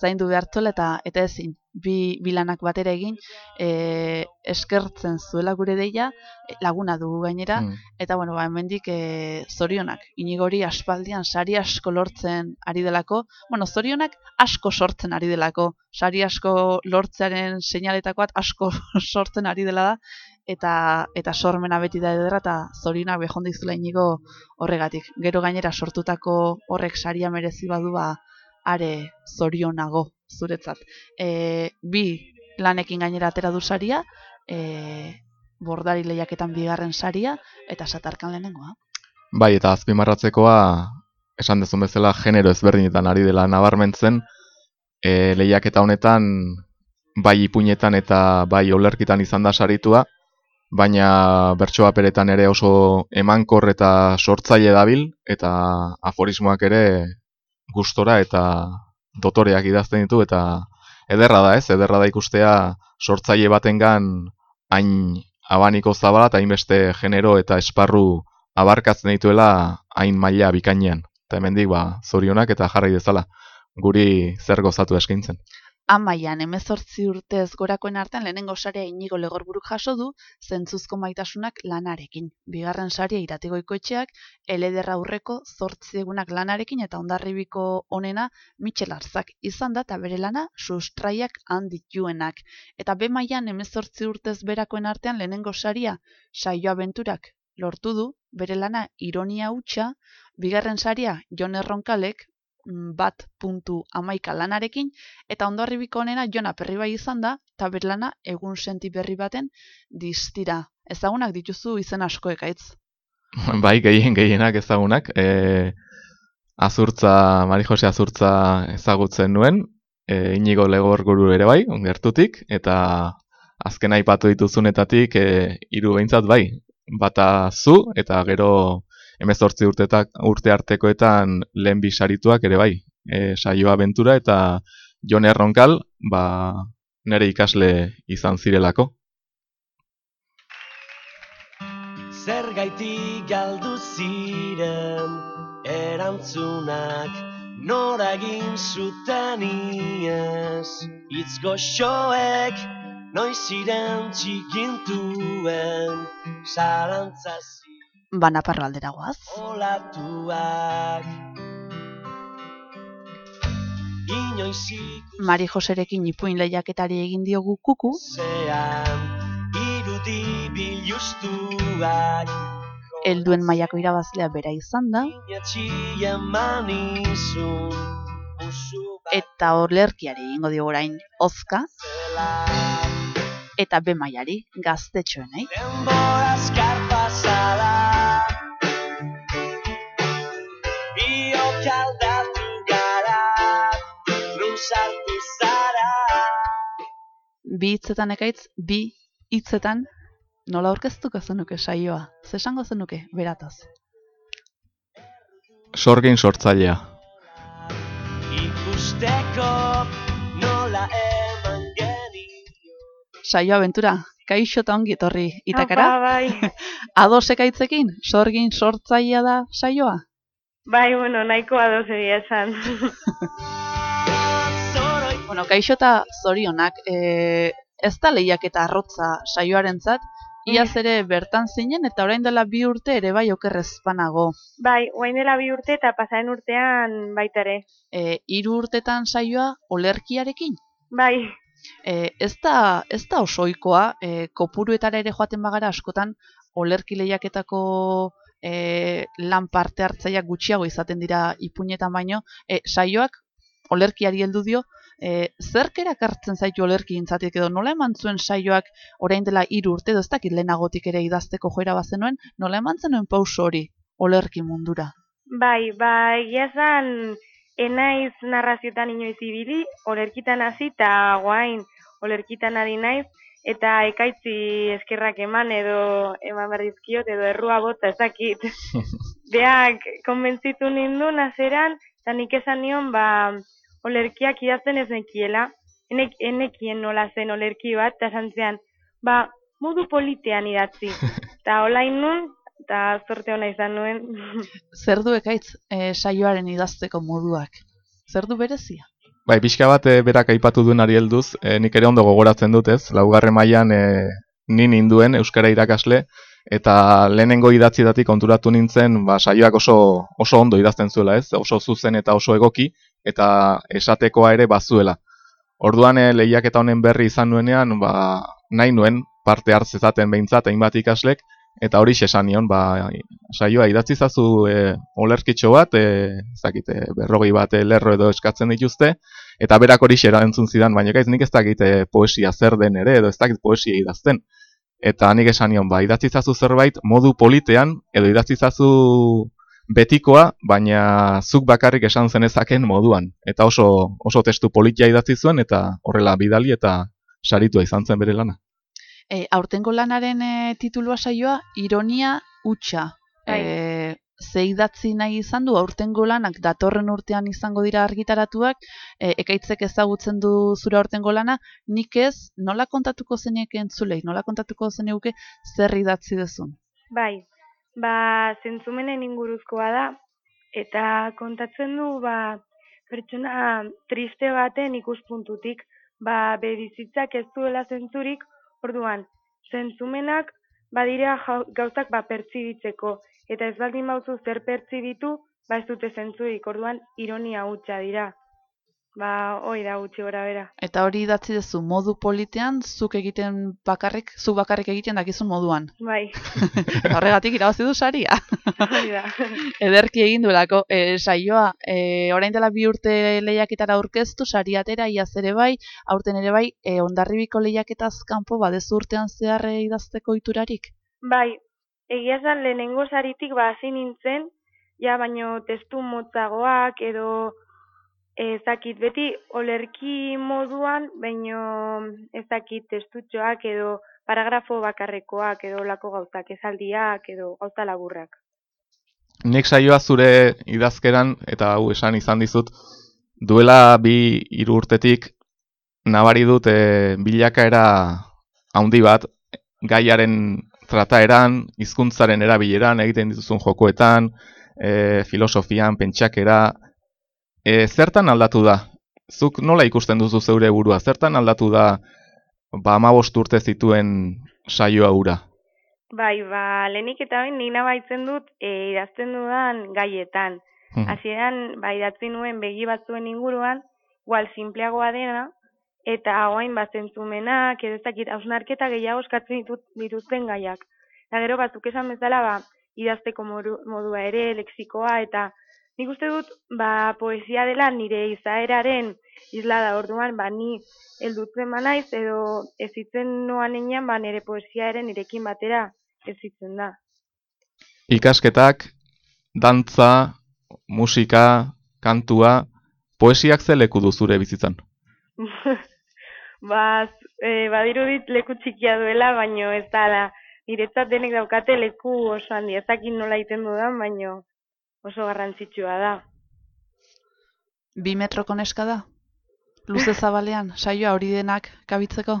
zaindu behartzuela eta eta ezin. Bi, bi lanak batera egin e, eskertzen zuela gure deia e, laguna dugu gainera Mm. eta bueno ba hemendik e, zorionak. Inigori aspaldian sari asko lortzen ari delako bueno zorionak asko sortzen ari delako. Sari asko lortzearen seinaletakoat asko sortzen ari dela da eta eta sormena beti da ederra eta zorionak behon dizula inigo horregatik. Gero gainera sortutako horrek saria merezi badu ba are zorionago zuretzat. E, bi lanekin gainera atera du saria, e, bordari lehiaketan bigarren saria, eta satarkan lehenengoa. Bai, eta azpimarratzekoa, esan dezun bezala, genero ezberdinetan ari dela nabarmentzen, e, lehiaketa honetan, bai ipuinetan eta bai olerkitan izan da saritua, baina bertso aperetan ere oso emankor eta sortzaile dabil, eta aforismoak ere gustora eta dotoreak idazten ditu, eta ederra da ez, ederra da ikustea sortzaile batengan hain abaniko zabala eta hainbeste genero eta esparru abarkatzen dituela hain maila bikainean. Eta hemendik ba, zorionak eta jarrai dezala, guri zer gozatu eskaintzen. Amaian, emezortzi urtez gorakoen artean lehenengo sarea inigo legorburuk jaso du, zentzuzko maitasunak lanarekin. Bigarren saria iratigoiko etxeak, eleder aurreko zortzi egunak lanarekin eta ondarribiko onena Michel Arzak izan da eta bere lana sustraiak handituenak. Eta be mailan emezortzi urtez berakoen artean lehenengo saria saio abenturak lortu du, bere lana ironia hutsa, bigarren saria Jon Erronkalek bat puntu amaika lanarekin, eta ondarribiko onena Jon Aperribai izan da, eta bere lana egun senti berri baten distira. Ezagunak dituzu izen asko ekaitz. bai, gehien gehienak ezagunak. E, azurtza, Mari Jose Azurtza ezagutzen nuen, e, inigo legor guru ere bai, ongertutik, eta azken aipatu dituzunetatik e, hiru behintzat bai, bata zu, eta gero emezortzi urtetak, urte artekoetan lehen bisarituak ere bai. E, saio abentura eta Jon Erronkal, ba, nere ikasle izan zirelako. Zergaitik galdu ziren erantzunak noragin zuten iez Itz goxoek noiz ziren txikintuen zarantzazi Banaparro aldera goaz. olatuak Inoiz Mari Joserekin ipuin lehiaketari egin diogu kuku, ikusean irudi biluztuak. Helduen mailako irabazlea bera izan da, eta olerkiari egingo dio orain ozka, eta B mailari gaztetxoenei. Denbora Bi hitzetan ekaitz, bi hitzetan nola aurkeztuko zenuke saioa? Ze esango zenuke berataz? Sorgin sortzailea. Ikusteko nola eman genio Saio abentura, kaixo eta ongi etorri itakara? Apa, bai. Ados ekaitzekin, sorgin sortzailea da saioa? Bai, bueno, nahiko ados egia esan. Bueno, kaixo eta zorionak, e, ez da lehiak eta arrotza saioarentzat, iaz ere bertan zinen eta orain dela bi urte ere bai okerrez banago. bai, guain dela bi urte eta pasaren urtean baita ere. E, hiru urtetan saioa olerkiarekin? Bai, E, ez, da, ez da oso ohikoa, e, kopuruetara ere joaten bagara askotan olerki lehiaketako e, lan parte hartzaileak gutxiago izaten dira ipuinetan baino, e, saioak olerkiari heldu dio, e, zerk erakartzen zaitu olerki gintzatik edo nola eman zuen saioak orain dela hiru urte edo ez dakit lehenagotik ere idazteko joera bazenuen, nola eman zenuen pauso hori olerki mundura. bai, ba, egia esan, enaiz narrazioetan inoiz ibili, olerkitan hasi eta guain olerkitan ari naiz, eta ekaitzi eskerrak eman edo eman berrizkiot edo errua bota ez dakit. Beak konbentzitu nindun azeran, eta nik esan nion, ba, olerkiak idazten ez nekiela, enek, enekien nola zen olerki bat, eta esan zean, ba, modu politean idatzi. Eta olain nun, eta zorte hona izan nuen. Zer du ekaitz e, saioaren idazteko moduak? Zer du berezia? Bai, pixka bat e, berak aipatu duenari helduz, e, nik ere ondo gogoratzen dut, ez? Laugarren mailan e, ni ninduen euskara irakasle eta lehenengo idatzietatik konturatu nintzen, ba saioak oso oso ondo idazten zuela, ez? Oso zuzen eta oso egoki eta esatekoa ere bazuela. Orduan e, lehiaketa honen berri izan nuenean, ba nahi nuen parte hartzezaten behintzat hainbat ikaslek eta hori esan nion, ba saioa idatzi zazu e, olerkitxo bat, e, ez dakit, e, berrogei bat lerro edo eskatzen dituzte, eta berak hori erantzun zidan, baina gaiz nik ez dakit poesia zer den ere, edo ez dakit poesia idazten. Eta nik esan nion, ba, idatzi zazu zerbait modu politean, edo idatzi zazu betikoa, baina zuk bakarrik esan zenezaken moduan. Eta oso, oso testu politia idatzi zuen, eta horrela bidali eta saritua izan zen bere lana. E, aurtengo lanaren e, titulua saioa, ironia hutsa. Bai. E, ze idatzi nahi izan du, aurtengo lanak datorren urtean izango dira argitaratuak, e, ekaitzek ezagutzen du zure aurtengo lana, nik ez, nola kontatuko zenieke entzulei, nola kontatuko zeneuke zer idatzi duzun. Bai, ba, zentzumenen inguruzkoa da, eta kontatzen du, ba, pertsona triste baten ikuspuntutik, ba, be bizitzak ez duela zentzurik, orduan, zentzumenak badira gauzak ba pertsibitzeko, eta ez baldin bauzu zer pertsibitu, ba ez dute zentzurik, orduan, ironia hutsa dira. Ba, hoi da gutxi gora bera. Eta hori idatzi duzu modu politean, zuk egiten bakarrik, zu bakarrik egiten dakizun moduan. Bai, Eta horregatik irabazi du saria. hori da. Ederki egin duelako e, saioa, e, orain dela bi urte lehiaketara aurkeztu, saria atera, iaz ere bai, aurten ere bai, e, ondarribiko lehiaketaz kanpo badezu urtean zehar e, idazteko iturarik. Bai, egia esan lehenengo saritik ba hasi nintzen, ja baino testu motzagoak edo ez dakit beti olerki moduan, baino ez dakit testutxoak edo paragrafo bakarrekoak edo lako gauzak, esaldiak edo gauza laburrak. Nik saioa zure idazkeran, eta hau esan izan dizut, duela bi hiru urtetik nabari dut e, bilakaera handi bat gaiaren trataeran, hizkuntzaren erabileran, egiten dituzun jokoetan, e, filosofian, pentsakera, e, zertan aldatu da? Zuk nola ikusten duzu zeure burua? Zertan aldatu da ba 15 urte zituen saioa hura? Bai, ba, lehenik eta bain nina baitzen dut e, idazten dudan gaietan. Mhm. Hasieran ba, idatzi nuen begi batzuen inguruan, igual simpleagoa dena, eta hauain bat zentzumenak, ez dakit, hausnarketa gehiago eskatzen ditut, dituzten gaiak. Eta gero batzuk esan bezala, ba, idazteko modu, modua ere, lexikoa, eta nik uste dut, ba, poesia dela nire izaeraren isla da orduan, ba, ni heldutzen banaiz edo ezitzen noan enean, ba, nire poesiaren nirekin batera ezitzen da. Ikasketak, dantza, musika, kantua, poesiak ze leku du zure bizitzan? ba, e, badirudit leku txikia duela, baino ez da, niretzat denek daukate leku oso handi, ezakin nola egiten dudan, baino oso garrantzitsua da. Bi metroko neska da? Luze zabalean, saioa hori denak kabitzeko?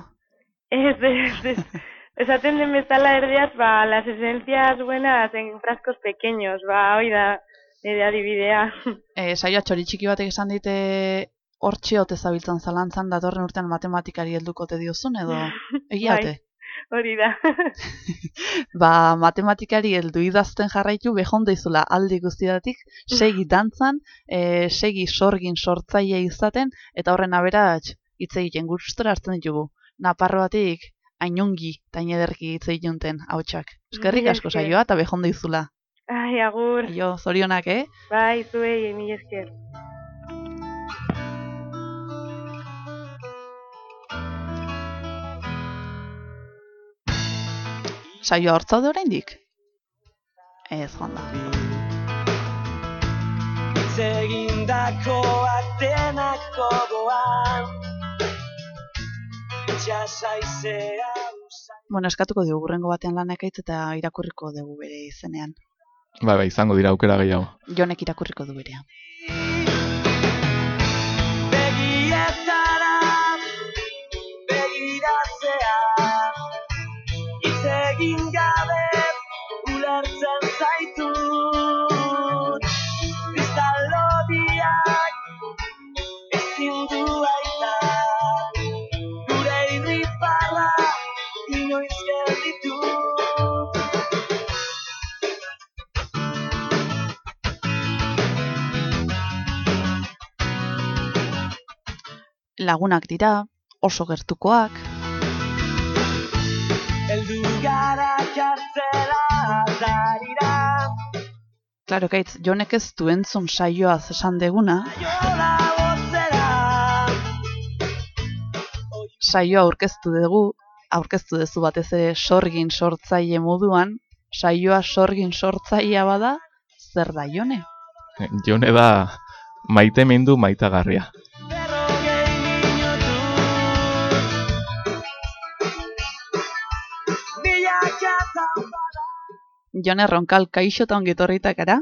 Ez, ez, ez. Esaten den bezala erdiaz, ba, las esencias buenas en frascos pequeños, ba, hoi da, nire adibidea. E, saioa txori txiki batek esan dite hortxe ote zabiltzan zalantzan datorren urtean matematikari helduko te diozun edo egia Bai. Hori da. Ba, matematikari heldu idazten jarraitu behon deizula aldi guztiatik, segi dantzan, e, segi sorgin sortzaile izaten, eta horren aberats hitz egiten gustora hartzen ditugu. Naparroatik ainongi tainederki hitz egiten hautsak. Eskerrik asko saioa eta behon deizula. Ai, agur. Jo, zorionak, eh? Bai, zuei, mila esker. Saioa hortzaude oraindik? Ez, joan da. Hitz egindakoak denak gogoan Txasaizea Bueno, eskatuko diogu hurrengo batean lan ekaitz eta irakurriko dugu bere izenean. Bai, bai, izango dira aukera gehiago. Jonek irakurriko du berea. Lagunak dira, oso gertukoak, Eldu gara kartzela aldarira. Claro, kaitz, jonek ez du entzun saioaz esan deguna, saioa aurkeztu dugu, aurkeztu duzu batez ere sorgin sortzaile moduan, saioa sorgin sortzailea bada, zer da jone? Jone da maitemindu maitagarria. Jone Ronkal kaixo eta ongetorritak gara?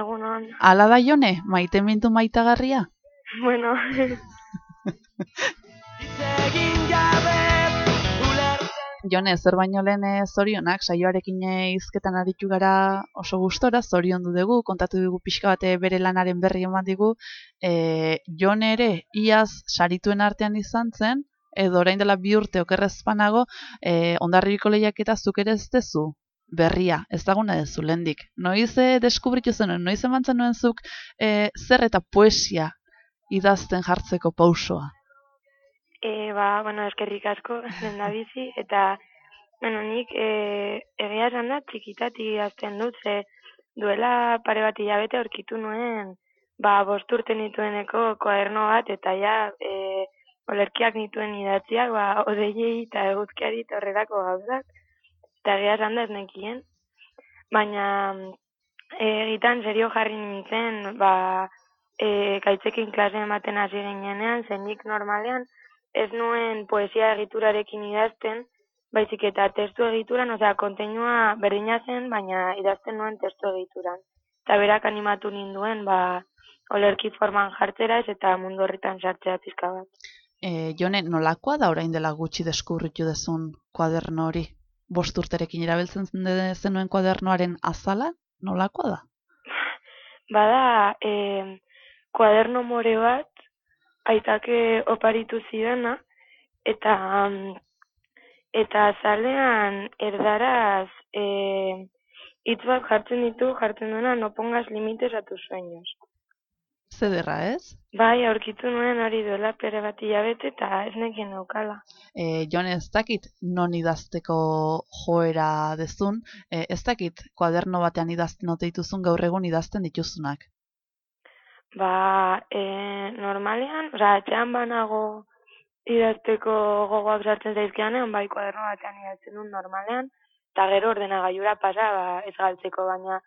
Egunon. Ala da jone, maitemindu maitagarria? Bueno, Jone, zer baino lehen eh, zorionak, saioarekin eh, hizketan aritu gara oso gustora, zoriondu dugu, kontatu dugu pixka bate bere lanaren berri eman digu, e, Jone ere iaz sarituen artean izan zen, edo orain dela bi urte okerrezpanago, e, ondarribiko lehiaketa zuk ere ez dezu berria, ezaguna dezu lehendik. Noiz e, deskubritu zenuen, noiz eman zenuen zuk e, zer eta poesia idazten jartzeko pausoa. e, ba, bueno, eskerrik asko, lehen bizi, eta, bueno, nik e, egia esan da, txikitatik idazten dut, ze duela pare bat hilabete aurkitu nuen, ba, bost urte nitueneko koaderno bat, eta ja, e, olerkiak nituen idatziak, ba, odeiei eta eguzkiari eta horrelako gauzak, eta egia esan ez nekien, baina e, egitan serio jarri nintzen, ba, e, gaitzekin klase ematen hasi ginenean, zen nik normalean, ez nuen poesia egiturarekin idazten, baizik eta testu egituran, osea, kontenua berdina zen, baina idazten nuen testu egituran. Eta berak animatu ninduen, ba, olerki forman jartzera ez eta mundu horretan sartzea pizka bat. E, Jone, nolakoa da orain dela gutxi deskubritu dezun kuaderno hori? Bost urterekin erabiltzen zenuen kuadernoaren azala? Nolakoa da? Bada, e, kuaderno more bat, aitake oparitu zidana, eta eta azalean erdaraz e, hitz bat jartzen ditu, jartzen duena, no pongas limites a tus sueños. Zederra, ez? Bai, aurkitu nuen hori duela pere bat hilabete eta ez nekien daukala. E, Jone, ez dakit non idazteko joera dezun, e, ez dakit kuaderno batean idazten ote dituzun gaur egun idazten dituzunak. Ba, e, normalean, osea, etxean banago idazteko gogoak sartzen zaizkianean, bai kuaderno batean idazten dut normalean, eta gero ordenagailura pasa, ba, ez galtzeko, baina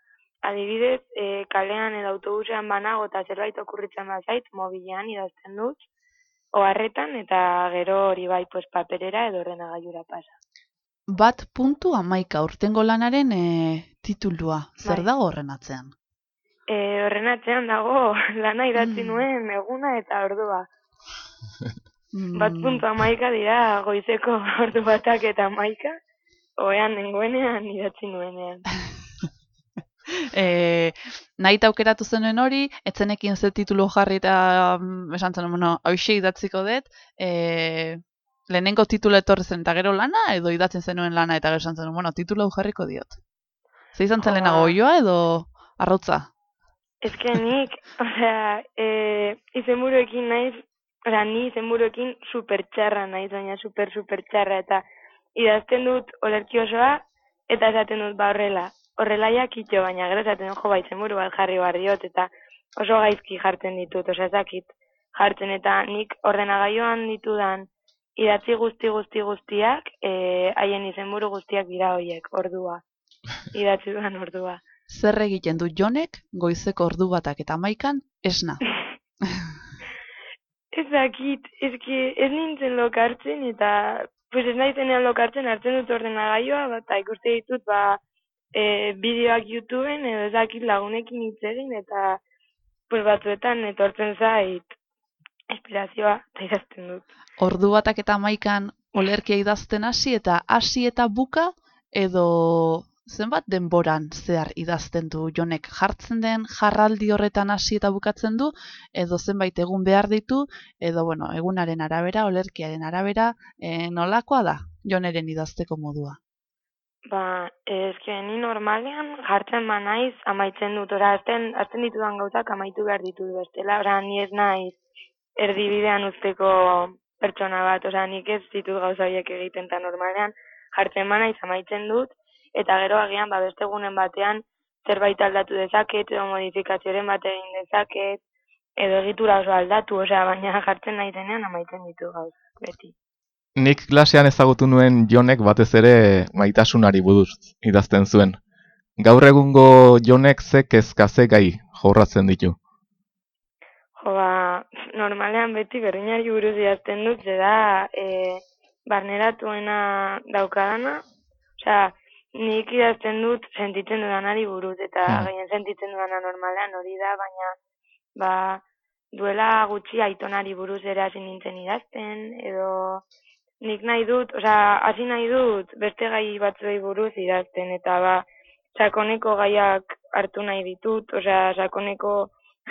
adibidez, e, kalean edo autobusean banago eta zerbait okurritzen bazait, mobilean idazten dut, oharretan, eta gero hori bai, pues, paperera edo ordenagailura pasa. Bat puntu amaika urtengo lanaren e, titulua. Zer Bai. dago horren atzean? E, horren atzean dago, lana idatzi Mm. nuen eguna eta ordua. Mm, Bat puntu amaika dira goizeko ordu batak eta amaika, oean nengoenean idatzi nuenean. E, nahi aukeratu zenuen hori, etzenekin ze titulu jarri eta mm, esan zen, bueno, hoxe idatziko dut, e, lehenengo titulu etorri zen eta gero lana, edo idatzen zenuen lana eta gero esan zen, bueno, titulu jarriko diot. Ze izan zen lehenago oioa edo arrautza? Ez que nik, osea, e, izenburuekin naiz, osea, ni izenburuekin super txarra naiz, baina super, super txarra, eta idazten dut olerki osoa, eta esaten dut ba horrela, horrela ja kitxo, baina gero esaten dut jo ba izenburu bat jarri behar diot, eta oso gaizki jartzen ditut, osea, ez dakit jartzen, eta nik ordenagailuan ditudan idatzi guzti guzti guztiak, e, haien izenburu guztiak dira hoiek, ordua, idatzi dudan ordua. Zer egiten du jonek goizeko ordu batak eta amaikan esna. Ez dakit, ez que ez nintzen lokartzen eta pues ez naizenean lokartzen hartzen dut ordenagailua ba, eta ikuste ditut ba e, bideoak YouTubeen edo ez dakit lagunekin hitz egin eta pues batzuetan etortzen zait inspirazioa eta idazten dut. Ordu batak eta amaikan olerkia idazten hasi eta hasi eta buka edo zenbat denboran zehar idazten du jonek jartzen den jarraldi horretan hasi eta bukatzen du edo zenbait egun behar ditu edo bueno, egunaren arabera, olerkiaren arabera, e, nolakoa da joneren idazteko modua. Ba, eske ni normalean jartzen ba naiz amaitzen dut, ora azten, azten ditudan gauzak amaitu behar ditut bestela, ora ni ez naiz erdibidean usteko pertsona bat, ora nik ez ditut gauza horiek egiten eta normalean. Jartzen ba naiz amaitzen dut, eta gero agian ba beste egunen batean zerbait aldatu dezaket, edo modifikazioren bat egin dezaket, edo egitura oso aldatu, osea, baina jartzen nahi denean amaitzen ditu gauzak, beti. Nik klasean ezagutu nuen jonek batez ere maitasunari buruz idazten zuen. Gaur egungo jonek ze kezka ze gai jorratzen ditu. Jo, ba, normalean beti berdinari buruz idazten dut, da, e, barneratuena daukadana, osea, nik idazten dut sentitzen dudanari buruz, eta Hmm. gehien sentitzen dudana normalean hori da, baina, ba, duela gutxi aitonari buruz ere hasi nintzen idazten, edo nik nahi dut, osea, hasi nahi dut beste gai batzuei buruz idazten, eta ba, sakoneko gaiak hartu nahi ditut, osea, sakoneko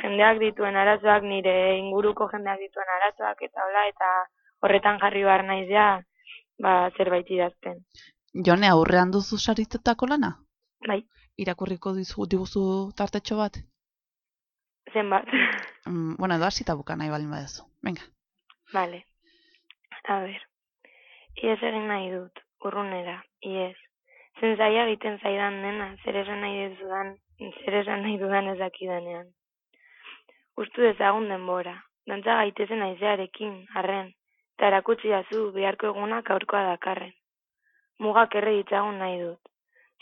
jendeak dituen arazoak, nire inguruko jendeak dituen arazoak, eta hola, eta horretan jarri behar naiz ja, ba, zerbait idazten. Jone aurrean duzu saritutako lana? Bai, Irakurriko dizu, diguzu tartetxo bat? zenbat. Mm, bueno, edo hasita buka nahi baldin badezu. Venga. Vale. A ber. Iez egin nahi dut, urrunera, iez. Zen zaila egiten zaidan nena, zer esan nahi dudan, zer esan nahi dudan ez dakidanean. Ustu dezagun denbora, dantza gaitezen aizearekin, arren, eta erakutsi dazu beharko egunak aurkoa dakarren. Mugak erre ditzagun nahi dut.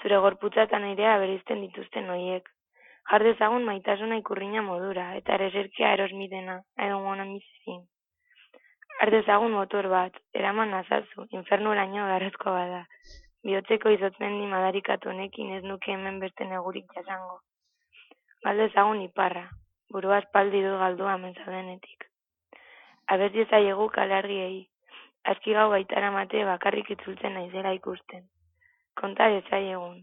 Zure gorputza eta nirea berizten dituzten hoiek. Jar dezagun maitasuna ikurrina modura, eta ereserkia erosmitena, I don't wanna miss a thing. Har dezagun motor bat, eraman nazazu, infernuraino beharrezko bada. Bihotzeko izotmendi madarikatu honekin ez nuke hemen beste negurik jasango. Galde ezagun iparra, burua espaldi du galdua menzadenetik. Abez diezaiegu kalargiei, aski gau baitara mate bakarrik itzultzen naizela ikusten. Konta dezaiegun,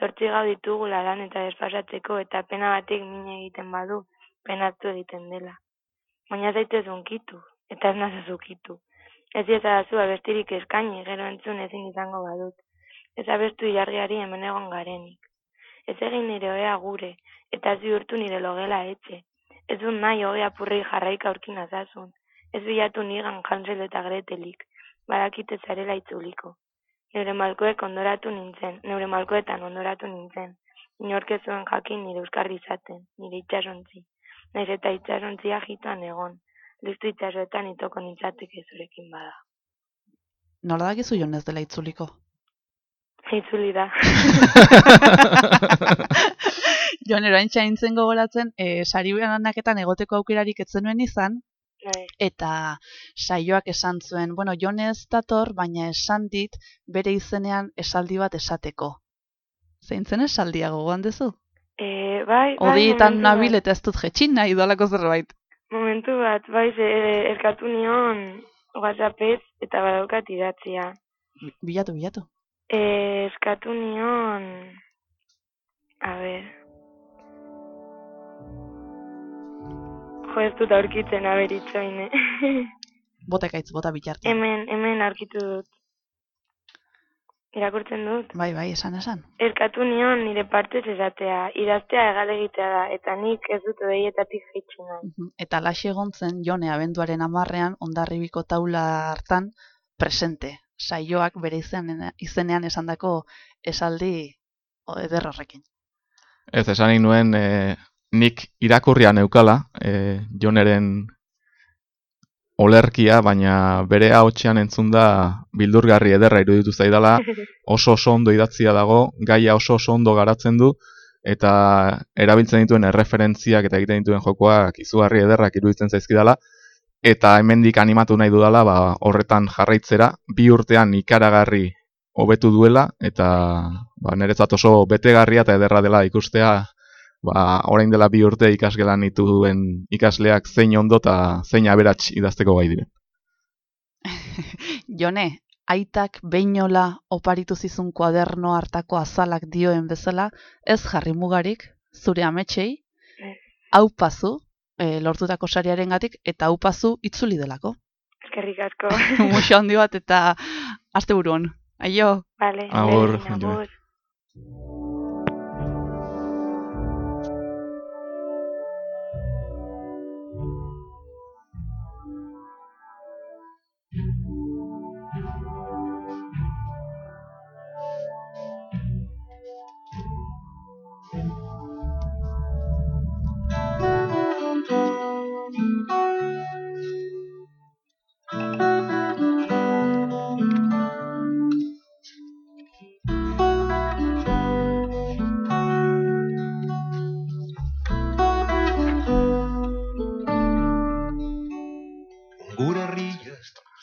zortzi gau ditugu lan eta desfasatzeko eta pena batek min egiten badu, penatu egiten dela. Baina zaitez unkitu, eta ez nazazu kitu. Ez diezadazu abestirik eskaini, gero entzun ezin izango badut. Ez abestu ilargiari hemen egon garenik. Ez egin nire oea gure, eta ez bihurtu nire logela etxe. Ez dut nahi hogei apurrei jarraika aurki nazazun. Ez bilatu nigan Hansel eta Gretelik, badakite zarela itzuliko. Neure malkoek ondoratu nintzen, neure malkoetan ondoratu nintzen. Inork ez zuen jakin nire euskarri izaten, nire itxasontzi. Naiz eta itxasontzia jitan egon. Listu itxasoetan itoko nintzateke zurekin bada. Nola dakizu jonez dela itzuliko? Itzuli da. Jon eraintza nintzen gogoratzen, e, sari banaketan egoteko aukerarik ez zenuen izan, Bai. eta saioak esan zuen, bueno, Jon ez dator, baina esan dit bere izenean esaldi bat esateko. Zein zen esaldia gogoan duzu? E, bai, bai, Odietan nabil eta ez dut jetxin nahi dolako zerbait. Momentu bat, bai, erkatu nion WhatsAppez eta badaukat idatzia. Bilatu, bilatu. E, eskatu nion... A ber... Jo, ez dut aurkitzen aberitzoin, eh? Bota ekaitz, bota bitartu. hemen, hemen aurkitu dut. Irakurtzen dut. Bai, bai, esan, esan. Erkatu nion nire partez esatea, idaztea egalegitea da, eta nik ez dut odeietatik jaitsi nahi. Mhm. Eta laxe egon zen Jone abenduaren amarrean ondarribiko taula hartan presente. Saioak bere izenean, izenean esandako esaldi eder horrekin. Ez, esan nuen e, nik irakurria neukala, e, Joneren olerkia, baina bere ahotsean entzun da bildurgarri ederra iruditu zaidala, oso oso ondo idatzia dago, gaia oso oso ondo garatzen du, eta erabiltzen dituen erreferentziak eta egiten dituen jokoak izugarri ederrak iruditzen zaizkidala, eta hemendik animatu nahi dudala ba, horretan jarraitzera, bi urtean ikaragarri hobetu duela, eta ba, niretzat oso betegarria eta ederra dela ikustea, ba, orain dela bi urte ikasgelan dituen ikasleak zein ondo eta zein aberats idazteko gai diren. Jone, aitak beinola oparitu zizun kuaderno hartako azalak dioen bezala, ez jarri mugarik, zure ametsei, hau pazu, e, lortutako sariaren gatik, eta hau pazu itzuli delako. Eskerrik asko. Muxo handi bat eta asteburu on. Aio. Vale, Agur, agur.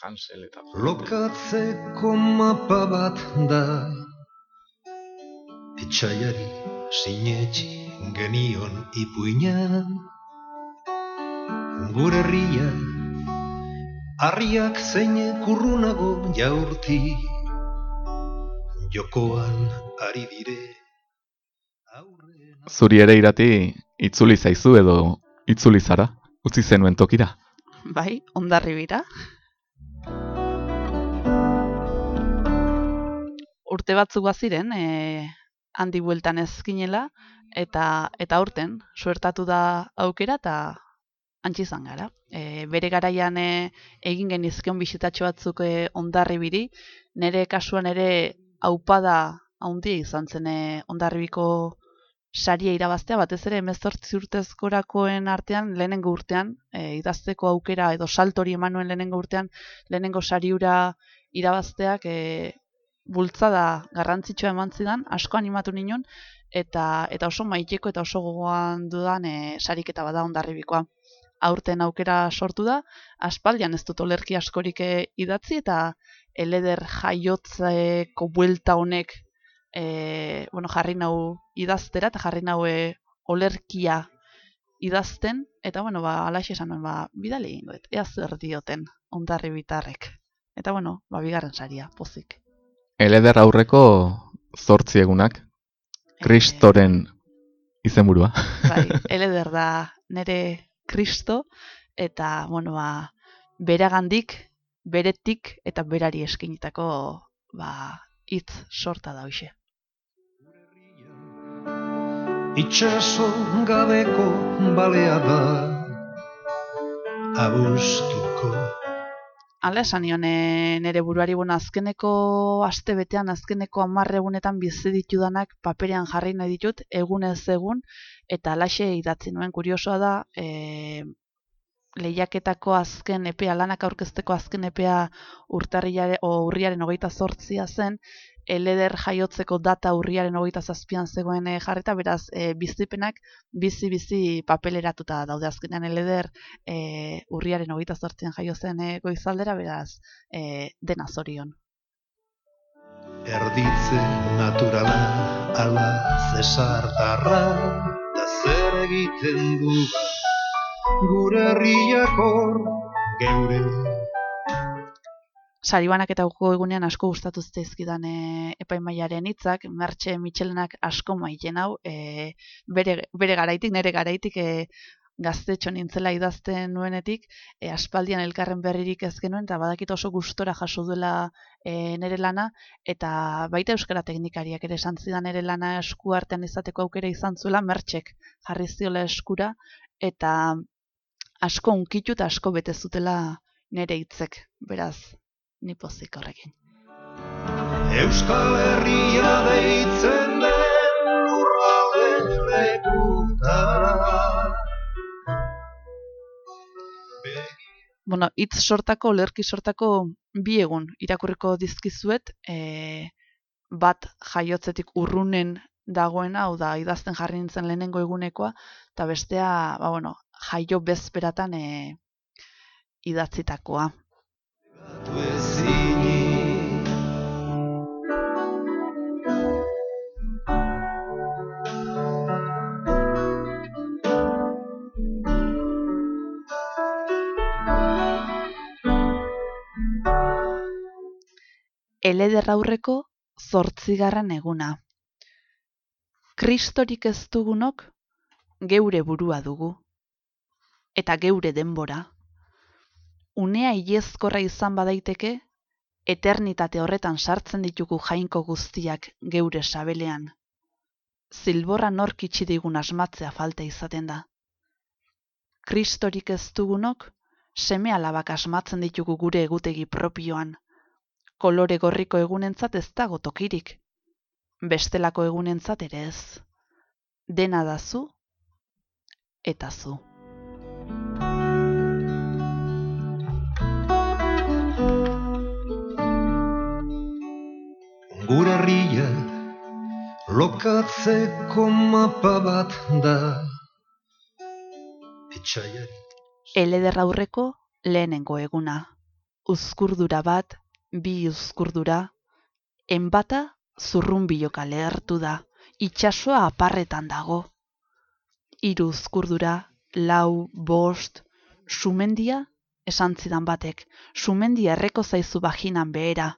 Hansel eta lokatzeko mapa bat da. Etxaiari sinetxi genion ipuina Gure herria Harriak zein kurrunago jaurti Jokoan ari dire Zuri ere irati itzuli zaizu edo itzuli zara, utzi zenuen tokira. Bai, ondarri bira. Urte batzuk baziren, e, handi bueltan ezkinela, eta eta aurten suertatu da aukera eta antzi izan gara. E, bere garaian e, egin genizkion bisitatxo batzuk e, ondarribiri, nire kasuan ere aupada handia izan zen e, ondarribiko saria irabaztea, batez ere emezortzi urtezkorakoen artean, lehenengo urtean, e, idazteko aukera edo saltori eman nuen lehenengo urtean, lehenengo sariura irabazteak e, bultzada garrantzitsua eman zidan, asko animatu ninon, eta eta oso maiteko eta oso gogoan dudan e, sariketa bada ondarribikoa. Aurten aukera sortu da, aspaldian ez dut olerki askorik e, idatzi, eta eleder jaiotzeko buelta honek e, bueno, jarri nau idaztera, eta jarri nau e, olerkia idazten, eta bueno, ba, alaxe esan nuen, ba, bidali egingo, dut, ea zer dioten ondarri bitarrek. Eta bueno, ba, bigarren saria, pozik. Eleder aurreko zortzi egunak, Kristoren izenburua. Bai, eleder da nere kristo, eta, bueno, ba, beragandik, beretik eta berari eskinitako, ba, hitz sorta da hoxe. Itxaso gabeko balea da Abustuko Hala esan nion e, nere buruari bueno, azkeneko aste betean, azkeneko hamar egunetan bizi ditudanak paperean jarri nahi ditut, egunez egun, eta alaxe idatzi nuen. Kuriosoa da, e, lehiaketako azken epea, lanak aurkezteko azken epea urtarrilare, o urriaren hogeita zortzia zen, eleder jaiotzeko data urriaren hogeita zazpian zegoen eh, jarrita, beraz, e, bizipenak bizi-bizi papeleratuta daude azkenean eleder e, urriaren hogeita zortzian jaio zen e, goizaldera, beraz, e, dena zorion. Erditze naturala, ala zesartarra, da zer egiten du gure herriakor geure Saribanak eta egunean asko gustatu zitzaizkidan e, epaimaiaren hitzak, Mertxe Michelenak asko maiten hau, e, bere, bere garaitik, nere garaitik e, gaztetxo nintzela idazten nuenetik, e, aspaldian elkarren berririk ez genuen, eta badakit oso gustora jaso duela e, nere lana, eta baita euskara teknikariak ere esan zidan nere lana esku artean izateko aukera izan zuela, Mertxek jarri ziola eskura, eta asko unkitu eta asko bete zutela nere hitzek, beraz, ni pozik horrekin. Euskal Herria deitzen den lurralde lekutara. Bueno, hitz sortako, lerki sortako bi egun irakurriko dizkizuet, e, bat jaiotzetik urrunen dagoena, hau da, idazten jarri nintzen lehenengo egunekoa, eta bestea, ba, bueno, jaio bezperatan e, idatzitakoa. Tu ezinik Eleder aurreko zortzigarren eguna. Kristorik ez dugunok geure burua dugu. Eta geure denbora. Unea ilezkorra izan badaiteke, eternitate horretan sartzen ditugu jainko guztiak geure sabelean. Zilborra nork itxi digun asmatzea falta izaten da. Kristorik ez dugunok, seme alabak asmatzen ditugu gure egutegi propioan. Kolore gorriko egunentzat ez dago tokirik. Bestelako egunentzat ere ez. Dena da zu eta zu. Gure herria lokatzeko mapa bat da. Etxaiari Eleder aurreko lehenengo eguna. Uzkurdura bat, bi uzkurdura, enbata zurrunbiloka lehertu da, itsasoa aparretan dago. Hiru uzkurdura, lau, bost, sumendia, esan zidan batek, sumendia erreko zaizu bajinan behera.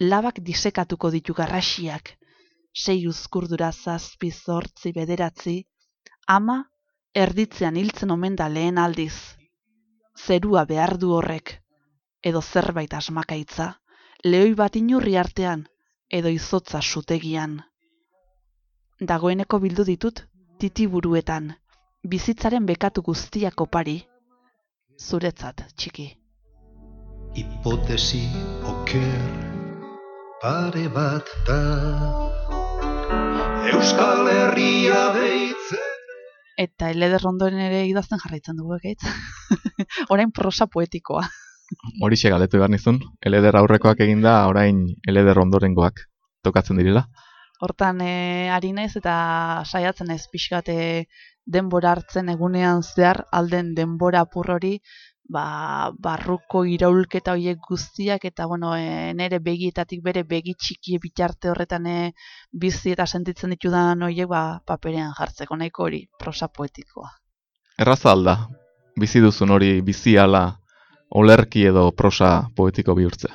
Labak disekatuko ditu garrasiak, sei uzkurdura zazpi zortzi bederatzi, ama erditzean hiltzen omen da lehen aldiz. Zerua behar du horrek, edo zerbait asmakaitza, lehoi bat inurri artean, edo izotza sutegian. Dagoeneko bildu ditut, titiburuetan, bizitzaren bekatu guztiak opari. Zuretzat, txiki. hipotesi oker pare bat da. Euskal Herria deitzen Eta eleder ondoren ere idazten jarraitzen dugu ekaitz. Orain prosa poetikoa. Horixe galetu behar nizun, eleder aurrekoak eginda, orain eleder ondorengoak tokatzen direla. Hortan e, ari naiz eta saiatzen ez pixkat e, denbora hartzen egunean zehar alden denbora apur hori ba, barruko iraulketa horiek guztiak eta bueno, e, nere begietatik bere begi txiki bitarte horretan e, bizi eta sentitzen ditudan horiek ba, paperean jartzeko nahiko hori prosa poetikoa. Erraza alda, bizi duzun hori bizi ala olerki edo prosa poetiko bihurtzea.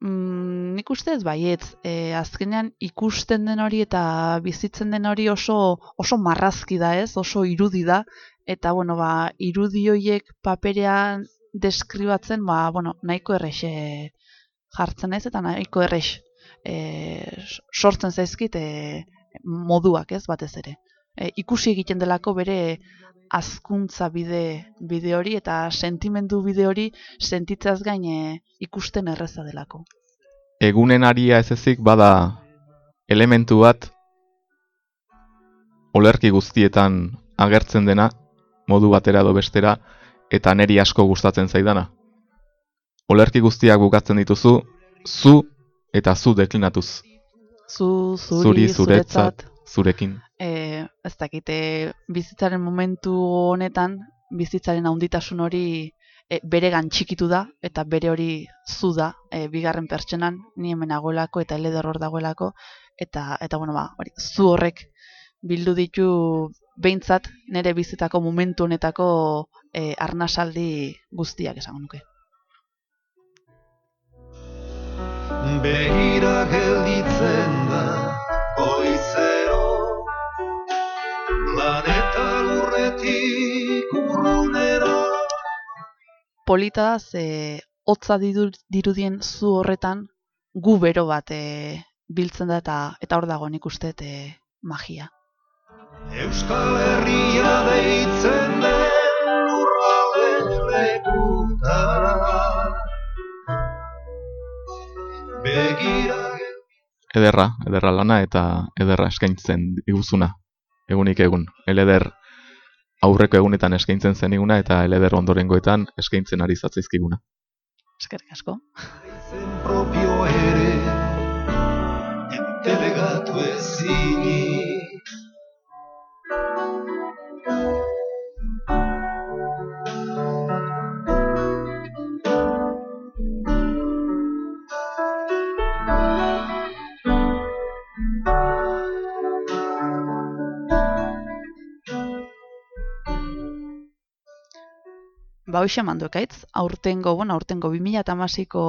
Mm, nik uste ez baietz, e, azkenean ikusten den hori eta bizitzen den hori oso, oso marrazki da ez, oso irudi da, eta bueno, ba, irudi horiek paperean deskribatzen, ba, bueno, nahiko errexe jartzen ez, eta nahiko errex e, sortzen zaizkit e, moduak ez batez ere. E, ikusi egiten delako bere azkuntza bide, bide hori eta sentimendu bide hori sentitzaz gain e, ikusten erreza delako. Egunen aria ez ezik bada elementu bat olerki guztietan agertzen dena, modu batera edo bestera, eta neri asko gustatzen zaidana. Olerki guztiak bukatzen dituzu, zu eta zu deklinatuz. Zu, zuri, Zuri, zuretzat, zurekin. e, ez dakite, bizitzaren momentu honetan, bizitzaren haunditasun hori e, beregan txikitu da, eta bere hori zu da, e, bigarren pertsenan, ni hemen nagoelako eta eleder hor dagoelako, eta, eta bueno, ba, hori, zu horrek bildu ditu behintzat nire bizitako momentu honetako e, arnasaldi guztiak esango nuke. Begira gelditzen da goizero Planeta lurretik urrunera polita ze hotza diru- dirudien zu horretan gu bero bat e, biltzen da eta eta hor dago nik uste e, magia. Euskal Herria deitzen den lurralde lekutara Begira Ederra, ederra lana eta ederra eskaintzen diguzuna. Egunik egun. Eleder aurreko egunetan eskaintzen zeniguna eta eleder ondorengoetan eskaintzen ari zatzaizkiguna. Eskerrik asko. propio ere Delegatu ezinik Ba hoxe mandu ekaitz, aurtengo, bueno, aurtengo 2016ko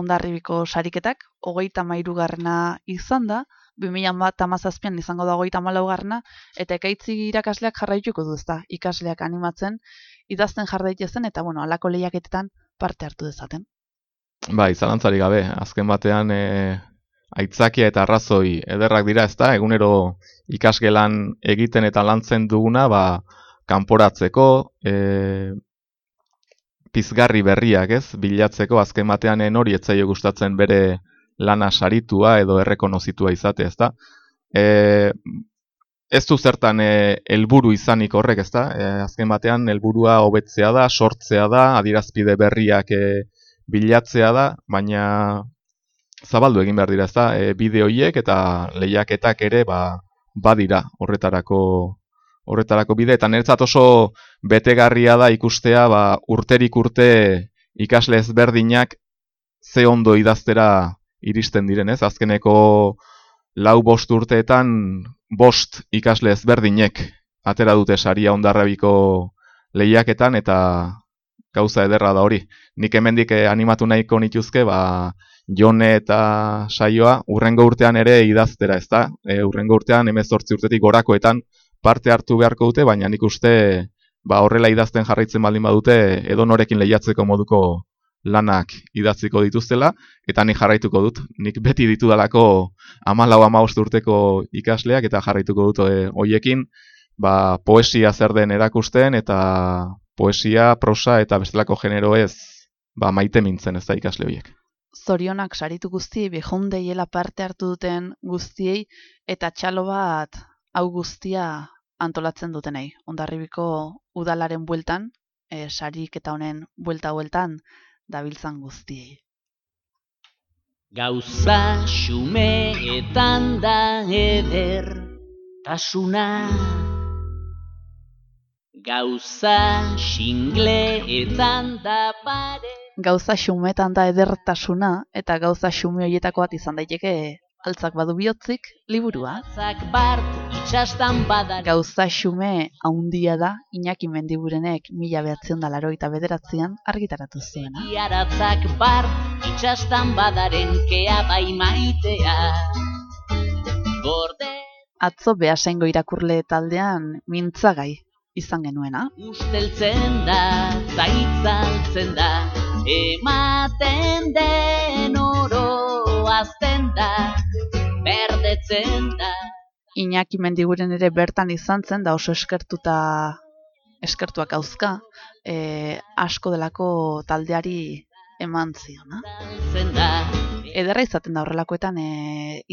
ondarribiko sariketak, hogeita garrena izan da, 2017an izango da hogeita garrena, eta ekaitzi irakasleak jarraituko du ezta, ikasleak animatzen, idazten jarraitezen, eta bueno, alako lehiaketetan parte hartu dezaten. Bai, zalantzari gabe, azken batean e, aitzakia eta arrazoi ederrak dira, ezta? Egunero ikasgelan egiten eta lantzen duguna, ba, kanporatzeko, e, pizgarri berriak, ez? Bilatzeko azken batean hori etzaio gustatzen bere lana saritua edo errekonozitua izate, ezta? E, ez du zertan e, helburu izanik horrek, ezta? E, azken batean helburua hobetzea da, sortzea da, adierazpide berriak e, bilatzea da, baina zabaldu egin behar dira, ezta? E, bide horiek eta lehiaketak ere ba, badira horretarako horretarako bide eta niretzat oso betegarria da ikustea ba, urterik urte ikasle ezberdinak ze ondo idaztera iristen diren, ez? Azkeneko lau bost urteetan bost ikasle ezberdinek atera dute saria ondarrabiko lehiaketan eta gauza ederra da hori. Nik hemendik eh, animatu nahiko nituzke, ba, jone eta saioa urrengo urtean ere idaztera, ezta? E, urrengo urtean 18 urtetik gorakoetan parte hartu beharko dute, baina nik uste ba, horrela idazten jarraitzen baldin badute edo norekin lehiatzeko moduko lanak idatziko dituztela, eta nik jarraituko dut. Nik beti ditudalako amalau amaost urteko ikasleak eta jarraituko dut e, hoiekin ba, poesia zer den erakusten eta poesia, prosa eta bestelako genero ez ba, maite mintzen ez da ikasle horiek. Zorionak saritu guztiei, behondeiela parte hartu duten guztiei, eta txalo bat hau guztia antolatzen dutenei. Ondarribiko udalaren bueltan, e, sarik eta honen buelta-bueltan, dabiltzan guztiei. Gauza xumeetan da eder tasuna Gauza xingleetan da pare Gauza xumetan da edertasuna, eta gauza xume horietako bat izan daiteke altzak badu bihotzik, liburua. Zak bart itxastan badar Gauza xume haundia da, Iñaki Mendiburenek mila behatzion da laroita bederatzean argitaratu zuena. Iaratzak bart itxastan badaren kea bai maitea Gorde Atzo behasengo irakurle taldean mintzagai izan genuena. usteltzen da, zaitzaltzen da Ematen den oro azten da, berdetzen da Iñaki Mendiguren ere bertan izan zen da oso eskertuta eskertuak hauzka, e, asko delako taldeari eman ziona. Ederra izaten da horrelakoetan e,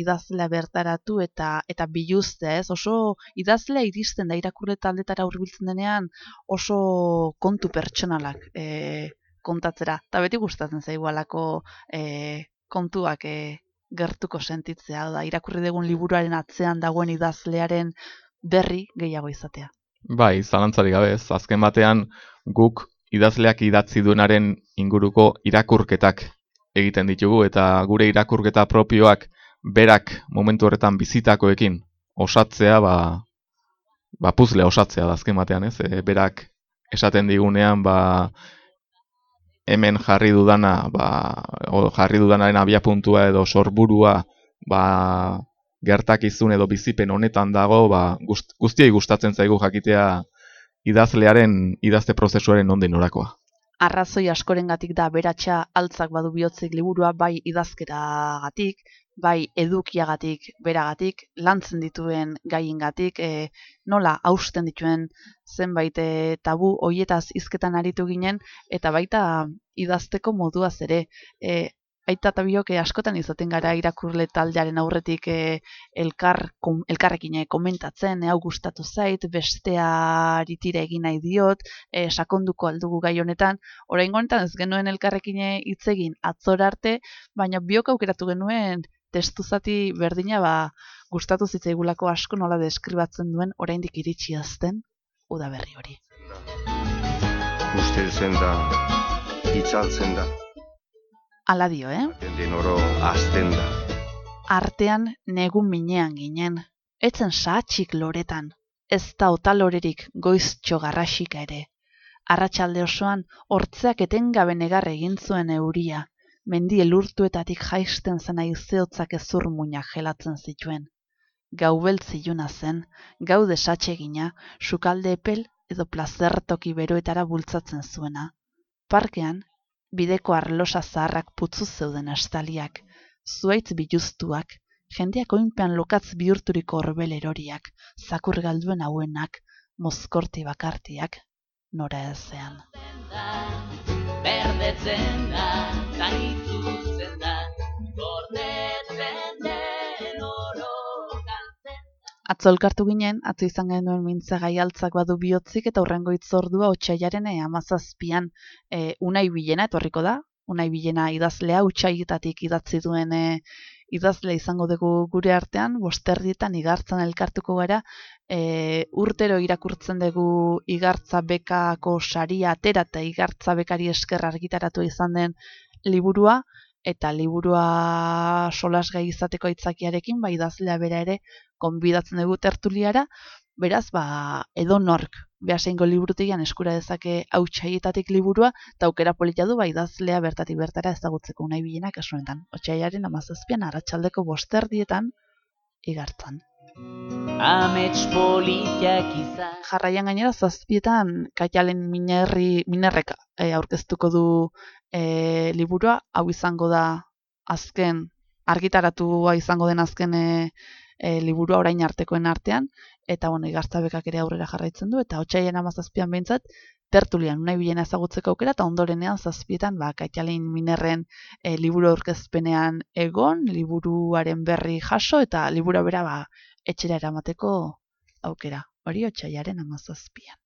idazlea bertaratu eta eta biluztea, ez? Oso idazlea iristen da irakurle taldetara hurbiltzen denean oso kontu pertsonalak e, kontatzera. Eta beti gustatzen zaigu halako e, kontuak e, gertuko sentitzea, da irakurri dugun liburuaren atzean dagoen idazlearen berri gehiago izatea. Bai, zalantzari gabe, ez. Azken batean guk idazleak idatzi duenaren inguruko irakurketak egiten ditugu eta gure irakurketa propioak berak momentu horretan bizitakoekin osatzea, ba, ba puzle osatzea da azken batean, ez? E, berak esaten digunean, ba, hemen jarri dudana, ba, o, jarri dudanaren abiapuntua edo sorburua, ba, gertakizun edo bizipen honetan dago, ba, gust, guztiei gustatzen zaigu jakitea idazlearen idazte prozesuaren nondi norakoa. Arrazoi askorengatik da beratxa altzak badu bihotzik liburua bai idazkeragatik, bai edukiagatik, beragatik, lantzen dituen gaiengatik, e, nola hausten dituen zenbait e, tabu hoietaz hizketan aritu ginen eta baita idazteko moduaz ere. E, aita eta biok e, askotan izaten gara irakurle taldearen aurretik e, elkar, kom, elkarrekin e, komentatzen, e, hau gustatu zait, besteari tira egin nahi diot, e, sakonduko aldugu gai honetan, orain honetan ez genuen elkarrekin hitz egin atzor arte, baina biok aukeratu genuen testu zati berdina ba, gustatu zitzaigulako asko nola deskribatzen duen oraindik iritsi azten udaberri hori. Usteltzen da, itzaltzen da, Ala dio, eh? den oro azten da. Artean negun minean ginen, etzen saatxik loretan, ez da otalorerik goiztxo garrasika ere. Arratsalde osoan, hortzeak etengabe negar egin zuen euria, mendi elurtuetatik jaisten zena izeotzak ezur muinak gelatzen zituen. Gau beltziluna zen, gau desatsegina, sukalde epel edo plazertoki beroetara bultzatzen zuena. Parkean, bideko arlosa zaharrak putzu zeuden estaliak, zuaitz biluztuak, jendeak oinpean lokatz bihurturiko horbel eroriak, zakur galduen hauenak, mozkorti bakartiak, nora ezean. Berdetzen da, zanitzutzen da, gordetzen den oro Atzo elkartu ginen, atzo izan genuen mintza gaialtzak badu bihotzik eta hurrengo itzordua otxaiaren e, amazazpian e, unai bilena etorriko da. Unai bilena idazlea utxaietatik idatzi duen e, idazle izango dugu gure artean, bosterdietan igartzan elkartuko gara, e, urtero irakurtzen dugu igartza bekako saria atera eta igartza bekari esker argitaratu izan den liburua, eta liburua solasgai izateko aitzakiarekin, ba idazlea bera ere konbidatzen dugu tertuliara, beraz, ba, edo behaseingo liburutegian eskura dezake hautsaietatik liburua, eta aukera polita du, ba, idazlea bertatik bertara ezagutzeko nahi bilenak esunetan. Otsaiaren amazazpian, arratsaldeko bosterdietan, igartzan. Amets politiak izan Jarraian gainera zazpietan Kaialen Minerri Minerrek e, aurkeztuko du e, liburua, hau izango da azken argitaratua izango den azken e, e, liburua orain artekoen artean eta bueno, Igartzabekak ere aurrera jarraitzen du eta otsailean 17an behintzat tertulian unai bilena ezagutzeko aukera eta ondorenean zazpietan ba Kaitalen Minerren e, liburu aurkezpenean egon, liburuaren berri jaso eta libura bera ba etxera eramateko aukera. Hori otxaiaren amazazpian.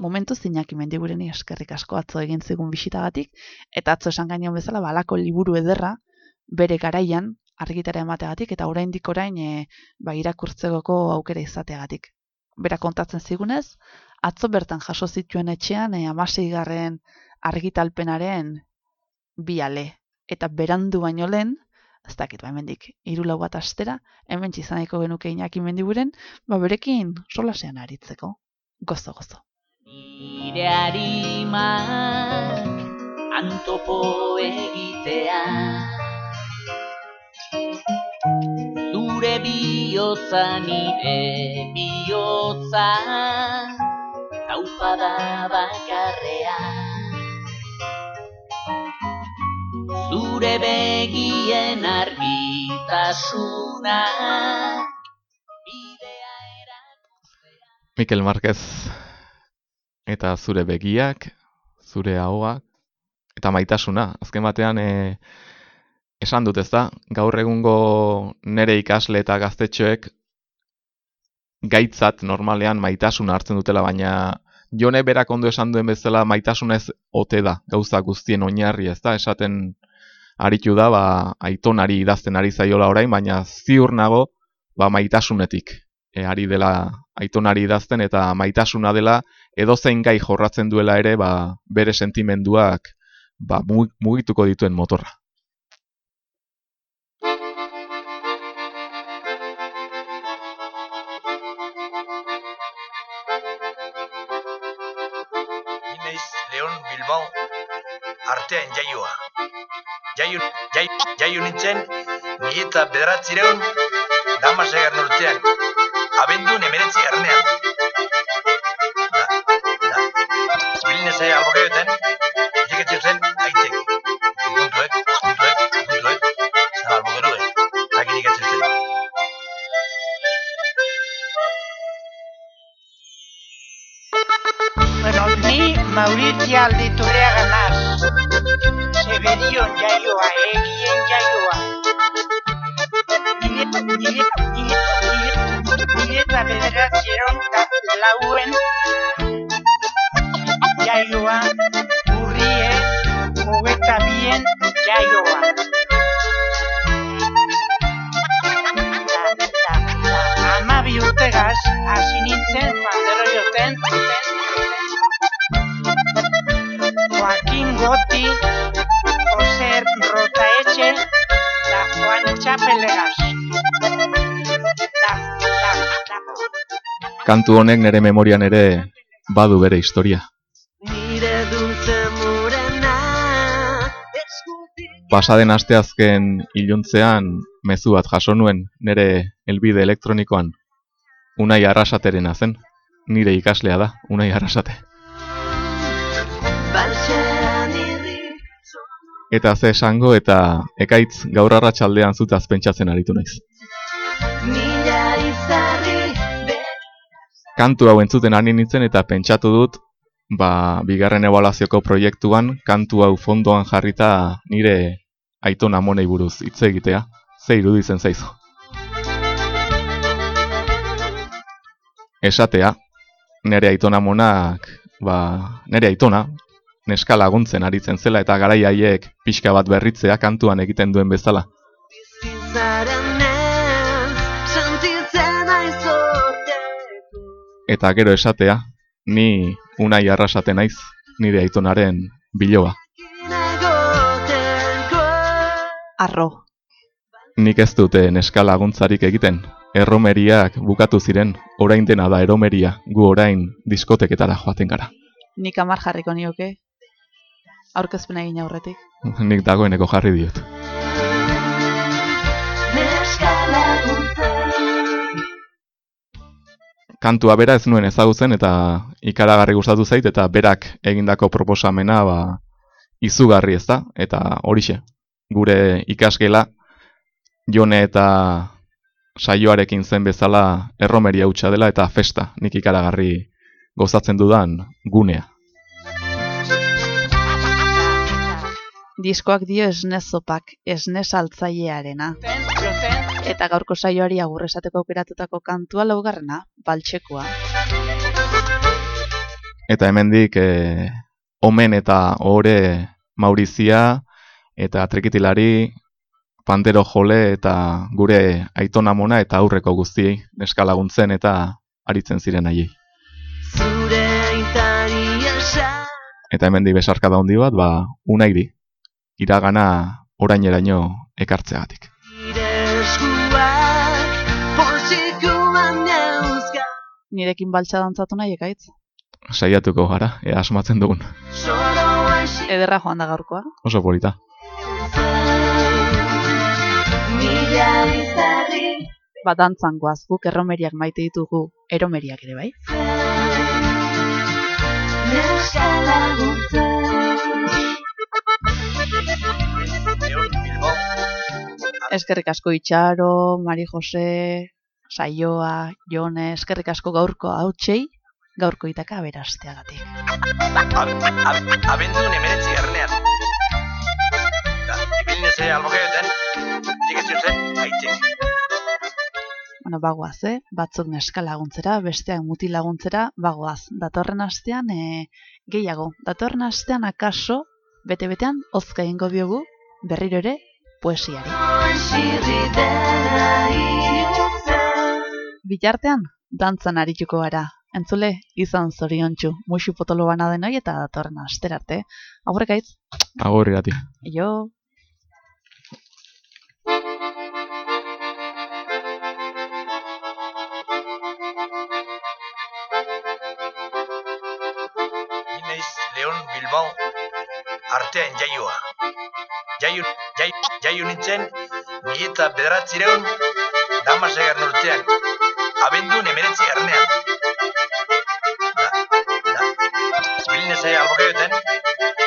Momentu zinak mendigureni eskerrik asko atzo egin zigun bisitagatik, eta atzo esan gainean bezala balako liburu ederra bere garaian argitara emategatik eta oraindik orain e, ba, irakurtzegoko aukera izateagatik. Bera kontatzen zigunez, atzo bertan jaso zituen etxean e, amaseigarren argitalpenaren bi ale. Eta berandu baino lehen, ez dakit ba hemendik hiru lau bat astera, hemen izan nahiko genuke Iñaki Mendiguren, ba berekin solasean aritzeko. Gozo gozo. Nire harimak antopo egitea Zure bihotza nire bihotza. Taupada bakarrea. Zure begien argitasuna. Mikel Marquez eta zure begiak, zure ahoak, eta maitasuna. Azken batean, e, esan dut ez da, gaur egungo nere ikasle eta gaztetxoek gaitzat normalean maitasuna hartzen dutela, baina jone berak ondo esan duen bezala maitasunez ote da, gauza guztien oinarri ez da, esaten aritu da, ba, aitonari idazten ari zaiola orain, baina ziur nago, ba, maitasunetik e, ari dela aitonari idazten eta maitasuna dela edozein gai jorratzen duela ere ba, bere sentimenduak ba, mu- mugituko dituen motorra. Jaio, jai, jaio nintzen, mila bederatzireun, damasegar urtean, abendun emeretzi garnean. Da, da, Biline zai albokaioten, etxeketxe zen, aitek. Puntuek, puntuek, puntuek, zan albokerue, zakirik etxetzen. Bueno, ni Mauritia Alditurriaga naz. Zebedion jaioa, egien jaioa. Mile, mile, mile, mile, mile eta bederatzeron da lauen jaioa, urrie, hogeta bien jaioa. Da, da, da, amabi urtegaz, hasi nintzen, pandero joten, Joaquín Goti, Kantu honek nere memorian ere badu bere historia. Nire Pasaden asteazken iluntzean mezu bat jaso nuen nere helbide elektronikoan. Unai Arrasaterena zen. Nire ikaslea da, Unai Arrasate. Eta ze esango eta ekaitz gaur arratsaldean zutaz pentsatzen aritu naiz. Kantu hau entzuten ari nintzen eta pentsatu dut, ba, bigarren ebaluazioko proiektuan, kantu hau fondoan jarrita nire aiton amonei buruz hitz egitea, ze iruditzen zaizu. Esatea, nire aiton amonak, ba, nire aitona, neska laguntzen aritzen zela eta garai haiek pixka bat berritzea kantuan egiten duen bezala. Eta gero esatea, ni unai arrasate naiz, nire aitonaren biloba. Arro. Nik ez dute neska laguntzarik egiten, erromeriak bukatu ziren, orain dena da eromeria, gu orain diskoteketara joaten gara. Nik amar jarriko nioke. Aurkezpena egin aurretik. Nik dagoeneko jarri diot. Kantua bera ez nuen ezagutzen eta ikaragarri gustatu zait eta berak egindako proposamena ba, izugarri ez da, eta horixe, gure ikasgela jone eta saioarekin zen bezala erromeria hutsa dela eta festa nik ikaragarri gozatzen dudan gunea. Diskoak dio esnez zopak, esnez altzailearena. Eta gaurko saioari agur esateko aukeratutako kantua laugarrena, baltxekoa. Eta hemendik e, omen eta ore Maurizia eta trekitilari Pantero Jole eta gure aitona mona eta aurreko guztiei neska laguntzen eta aritzen ziren haiei. Zure aitari esan Eta hemendik besarkada handi bat, ba, unairi, iragana oraineraino ekartzeagatik. Nirekin baltsa dantzatu nahi ekaitz. Saiatuko gara, ea asmatzen dugun. Ederra joan da gaurkoa. Oso polita. Ba dantzan goaz, guk erromeriak maite ditugu eromeriak ere bai. Eskerrik asko Itxaro, Mari Jose, Saioa, Jone, eskerrik asko gaurko hautsei gaurko itaka aberasteagatik. Ab- Abendun emeretzi garnean. Ibilneze albogeoten, diketzen zen, aitek. Bueno, bagoaz, eh? Batzuk neska laguntzera, besteak muti laguntzera, bagoaz. Datorren astean e, gehiago. Datorren astean akaso, bete-betean, hozka egingo diogu, berriro ere, poesiari. Bitartean, dantzan arituko gara. Entzule, izan zoriontsu, musu potolo bana denoi eta datorren asterarte. Aurrek aitz, Agor irati. Artean jaioa. Jaio, jai, jaio nintzen, mila eta bederatzireun, damasegar urtean, abendun emeretzi garnean. Da, da, ibilneze albogeoten,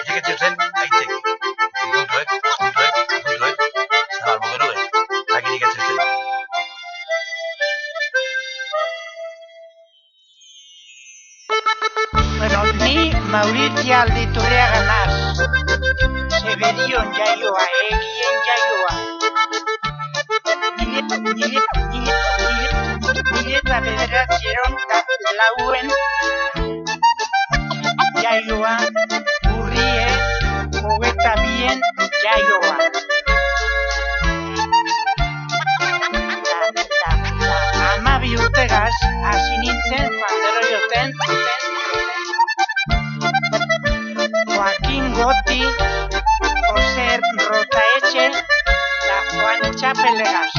diketzen zen, aitek. Puntuek, puntuek, puntuek, zara albogerue, zaki diketzen zen. Bueno, ni Maurizia Alditurriaga. Seberion jaioa, egien jaioa. Nire, nire, nire, nire, nire eta bederatzieron da lauen jaioa, urrie, hogeta bien jaioa. Da, da, da, amabi urtegaz, hasi nintzen, pandero joten, Joaquín Goti, a pelear.